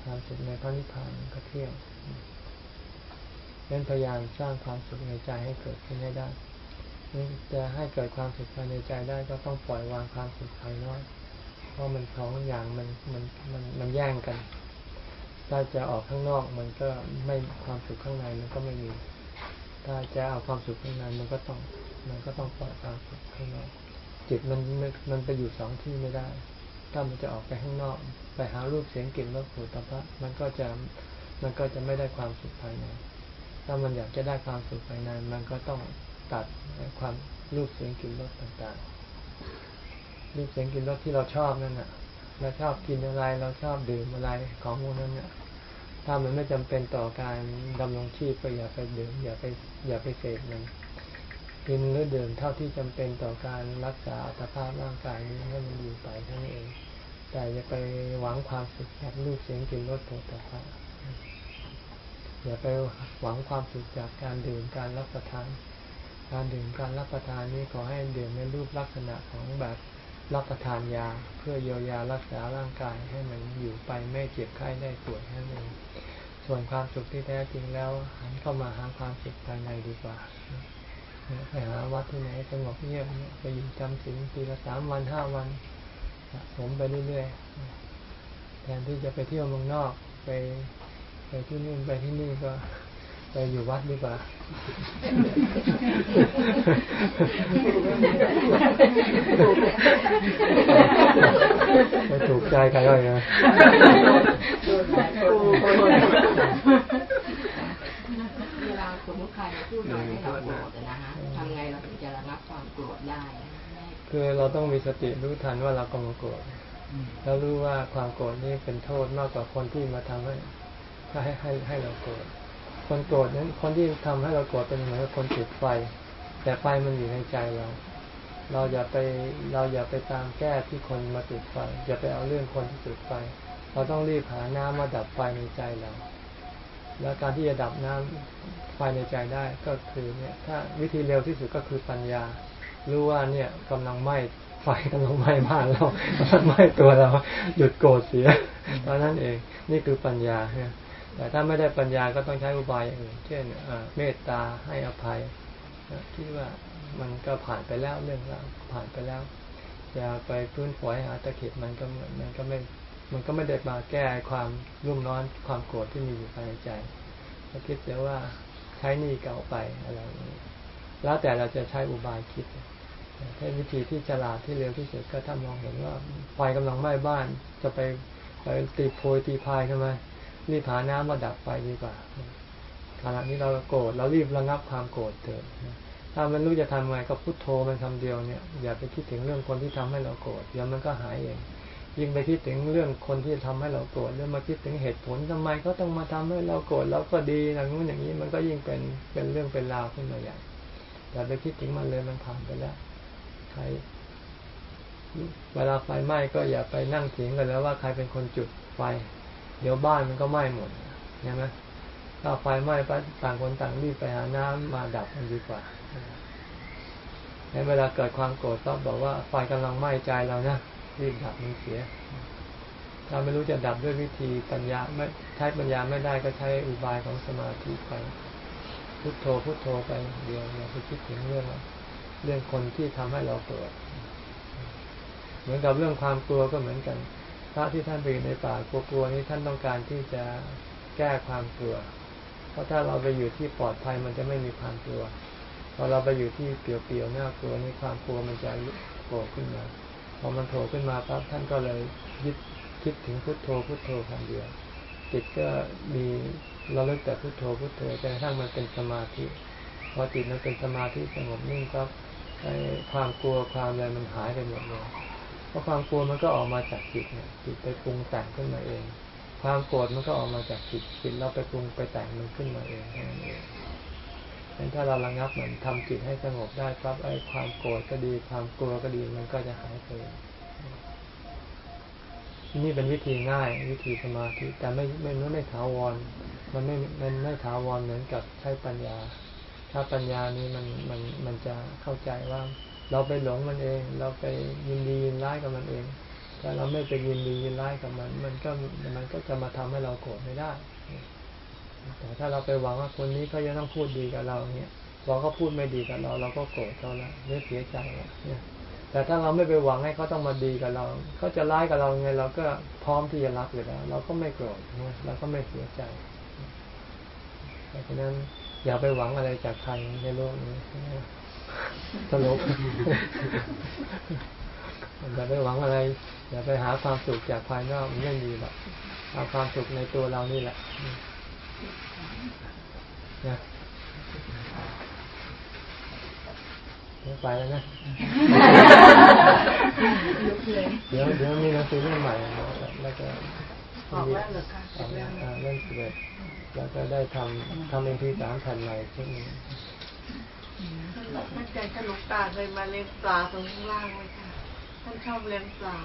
ความสุขในพระนิพพานก็เที่ยงเป็นพยายามสร้างความสุขในใจให้เกิดขึ้นให้ได้จะให้เกิดความสุขภายในใจได้ก็ต้องปล่อยวางความสุขภายนอก เพราะมันสองอย่างมันมันมันมันแย่งกัน ถ้าจะออกข้างนอกมันก็ไม่ความสุขข้างในมันก็ไม่มี ถ้าจะเอาความสุขข้างในมันก็ต้อง มันก็ต้องปล่อยความสุขข้างนอก จิตมันมันมันไปอยู่สองที่ไม่ได้ ถ้ามันจะออกไปข้างนอก ไปหารูปเสียงกลิ่นรสผลิตภัณฑ์มันก็จะมันก็จะไม่ได้ความสุขภายใน ถ้ามันอยากจะได้ความสุขภายใน มันก็ต้องตัดความรูปเสียงกลิ่นรสต่างๆ รูปเสียงกลิ่นรสที่เราชอบนั่นน่ะ เราชอบกินอะไร เราชอบดื่มอะไรของพวกนั้นน่ะถ้ามันไม่จำเป็นต่อการดำรงชีพก็อย่าไปดื่มอย่าไปอย่าไปเสพมันกินหรือดื่มเท่าที่จำเป็นต่อการรักษาอัตภาพร่างกายนี้ให้มันอยู่ไปเท่านั้นเอง แต่อย่าไปหวังความสุขจากรูปเสียงกลิ่นรสโผฏฐัพพะอย่าไปหวังความสุขจากการดื่มการรับประทาน การดื่มการรับประทานนี้ขอให้ดื่มในรูปลักษณะของแบบ รับประทานยาเพื่อเยียวยารักษาร่างกายให้มันอยู่ไปไม่เจ็บไข้ได้ป่วยนั่นเองส่วนความสุขที่แท้จริงแล้ว หันเข้ามาหาความสุขภายในดีกว่าไปหาวัดที่ไหนสงบเงียบไปอยู่จำศีลปีละสามวันห้าวันสะสมไปเรื่อยๆแทนที่จะไปเที่ยวเมืองนอกไปไปที่นู่นไปที่นี่ก็ ไปอยู่วัดดีกว่าไม่ถูกใจใครเลยนะเวลาคนมติใครมาพูดอะไรให้เราโกรธอะนะฮะทำไงเราถึงจะระงับความโกรธได้คือเราต้องมีสติรู้ทันว่าเรากำลังโกรธแล้วรู้ว่าความโกรธนี่เป็นโทษมากกว่าคนที่มาทำให้ให้ให้ให้เราโกรธ คนโกรธนั้น คนที่ทำให้เราโกรธเป็นเหมือนกับคนจุดไฟ แต่ไฟมันอยู่ในใจเรา เราอย่าไปเราอย่าไปตามแก้ที่คนมาจุดไฟ อย่าไปเอาเรื่องคนที่จุดไฟ เราต้องรีบหาน้ำมาดับไฟในใจเรา แล้วการที่จะดับน้ำไฟในใจได้ก็คือเนี่ย ถ้าวิธีเร็วที่สุดก็คือปัญญา รู้ว่าเนี่ยกำลังไหม้ไฟกำลังไหม้บ้านเรากำลังไหม้ตัวเรา หยุดโกรธเสียตอนนั้นเอง นี่คือปัญญาเนี่ย แต่ถ้าไม่ได้ปัญญาก็ต้องใช้อุบายอย่างอื่น เช่นเมตตาให้อภัยคิดว่ามันก็ผ่านไปแล้วเรื่องราวผ่านไปแล้วอย่าไปพื้นฝอยหาตะเข็บมันก็มันก็ไม่มันก็ไม่ได้มาแก้ความรุ่มร้อนความโกรธที่มีอยู่ภายในใจก็คิดเสียว่าใช้นี่เก่าไปอะไรอย่างนี้ แล้วแต่เราจะใช้อุบายคิดถ้าวิธีที่ฉลาดที่เร็วที่สุดก็ถ้ามองเห็นว่าไฟกำลังไหม้บ้าน จะไปไปตีโพยตีพายทำไม รีบหาน้ำมาดับไฟดีกว่าขณะนี้เราโกรธเรารีบระงับความโกรธเถิดถ้ามันรู้จะทำไงก็พุโทโธมันคำเดียวเนี่ยอย่าไปคิดถึงเรื่องคนที่ทำให้เราโกรธเดี๋ยวมันก็หายเองยิ่งไปคิดถึงเรื่องคนที่ทำให้เราโกรธเรื่องมาคิดถึงเหตุผลทำไมเขาต้องมาทำให้เราโกรธเราก็ดีอย่างนู้นอย่างนี้มันก็ยิ่งเป็นเป็นเรื่องเป็นราวขึ้นมาใหญ่อย่าไปคิดถึงมันเลยมันผ่านไปแล้วใครเวลาไฟไหม้ก็อย่าไปนั่งเถียงกันแล้วว่าใครเป็นคนจุดไฟ เดี๋ยวบ้านมันก็ไหม้หมดใช่ไหมถ้าไฟไหม้ไปต่างคนต่างรีบไปหาน้ำมาดับมันดีกว่าในเวลาเกิดความโกรธต้องบอกว่าไฟกำลังไหม้ใจเรานะรีบดับมันเสีย ถ้าไม่รู้จะดับด้วยวิธีปัญญาไม่ใช้ปัญญาไม่ได้ก็ใช้อุบายของสมาธิไปพุทโธพุทโธไปเดียวอย่าไปคิดถึงเรื่องเรื่องคนที่ทำให้เราโกรธเหมือนกับเรื่องความกลัวก็เหมือนกัน ระที่ท่านไปอยู่ในป่ากลัวๆนี้ท่านต้องการที่จะแก้ความกลัว เพราะถ้าเราไปอยู่ที่ปลอดภัยมันจะไม่มีความกลัว พอเราไปอยู่ที่เปลี่ยวๆน่ากลัวนี่ความกลัวมันจะโผล่ขึ้นมา พอมันโผล่ขึ้นมาปั๊บท่านก็เลยยึดคิดถึงพุทโธพุทโธคำเดียวจิตก็มีเราเลิกแต่พุทโธพุทโธจนกระทั่งมันเป็นสมาธิพอจิตมันเป็นสมาธิสงบนิ่งปั๊บความกลัวความอะไรมันหายไปหมดเลย เพราะความกลัวมันก็ออกมาจากจิตเนี่ยจิตไปปรุงแต่งขึ้นมาเอง ความโกรธมันก็ออกมาจากจิตจิตเราไปปรุงไปแต่งมันขึ้นมาเองแค่นั้นเองงั้นถ้าเราระงับมันทำจิตให้สงบได้ปั๊บไอ้ความโกรธก็ดีความกลัวก็ดีมันก็จะหายไปนี่เป็นวิธีง่าย วิธีสมาธิแต่ไม่ไม่ไม่ไม่ถาวร มันไม่มันไม่ถาวรเหมือนกับใช้ปัญญา ถ้าปัญญานี้มันมันมันจะเข้าใจว่า เราไปหลงมันเอง เราไปยินดียินร้ายกับมันเองถ้าเราไม่ไปยินดียินร้ายกับมัน มันก็มันก็จะมาทำให้เราโกรธไม่ได้ แต่ถ้าเราไปหวังว่าคนนี้เขาจะต้องพูดดีกับเราเนี่ยพอเขาพูดไม่ดีกับเรา เราก็โกรธเขาล้วเนี่เสียใจล้วเนี่ยแต่ถ้าเราไม่ไปหวังให้เขาต้องมาดีกับเราเขาจะร้ายกับเราไงเราก็พร้อมที่จะรับอยู่แล้วเราก็ไม่โกรธเนี่ยเราก็ไม่เสียใจเพราะฉะนั้นอย่าไปหวังอะไรจากใครในโลกนี้ สรุปอย่าไปหวังอะไร อย่าไปหาความสุขจากภายนอกมันไม่ดีหรอกเอาความสุขในตัวเรานี่แหละนะไปแล้วนะลุกเลยเดี๋ยวเดี๋ยวมีหนังสือเล่มใหม่แล้วก็ออกแล้วเหรอคะออกแล้วอ่าเล่มสิบเอ็ดแล้วก็ได้ทำทำเอ็มพีสามแผ่นใหม่ชุดหนึง ท่านใจท่านหลวงตาเคยมาเลี้ยงปลาตรงข้างล่างไหมคะท่านชอบเลี้ยงปลา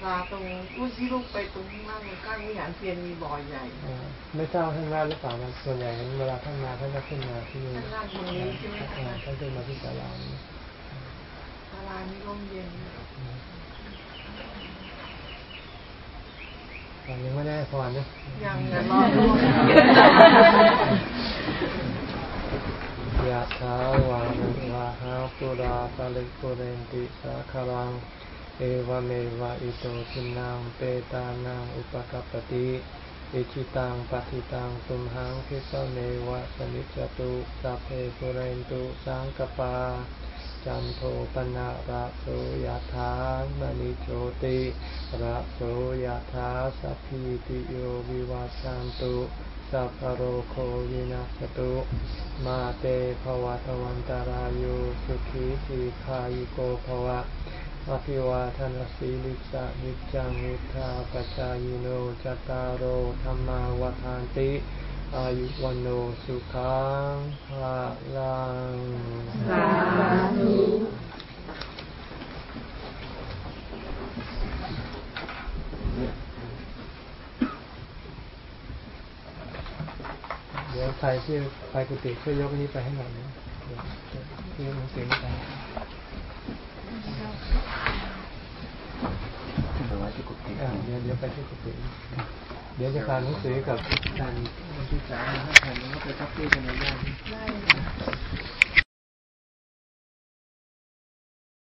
ปลาตรงอุ้ยที่ลูกไปตรงข้างล่างข้างวิหารเพียนมีบ่อใหญ่อ่าไม่ทราบท่านว่าหรือเปล่านะส่วนใหญ่เวลาท่านมาท่านก็ขึ้นมาที่นี่ข้างล่างตรงนี้ใช่ไหมอ่าคะท่านขึ้นมาที่ศาลานี้ตลาดนี้ร่มเย็นอ่ายังไม่ได้พรนะยังนะรอดู ยะถาวานุวาหาปุราปะลิปุเรนติสาคารัง เอวเมวะอิโตทินังเปตานังอุปกัปติอิชิตังปฏิตังตุมหังคิสเมวะสมิจจตุสัพเพปุเรนตุสังกปา จันโทปนะระโสยถามณิโชติระโสยถาสัพพิติโยวิวัชชันตุสัพพโรโควินัสตุมาเตภวัตวันตารายโยสุขีทีขายุโกภวะอภิวาทนสีลิสะนิจังวุธาปจายโนจตารโอธรรมาวทานติ อายุวันโนสุขังภาลังสาธุเดี๋ยวใครที่ไปกุฏิช่วยยกนี้ไปให้หน่อยนะเดี๋ยวหนังสือไปเอาไว้ที่กุฏิอ่าเดี๋ยวเดี๋ยวไปที่กุฏิเดี๋ยวจะฝาหนังสือกับท่า นที่สามให้ท่านแล้วก็ไปทับที่กันในย่านได้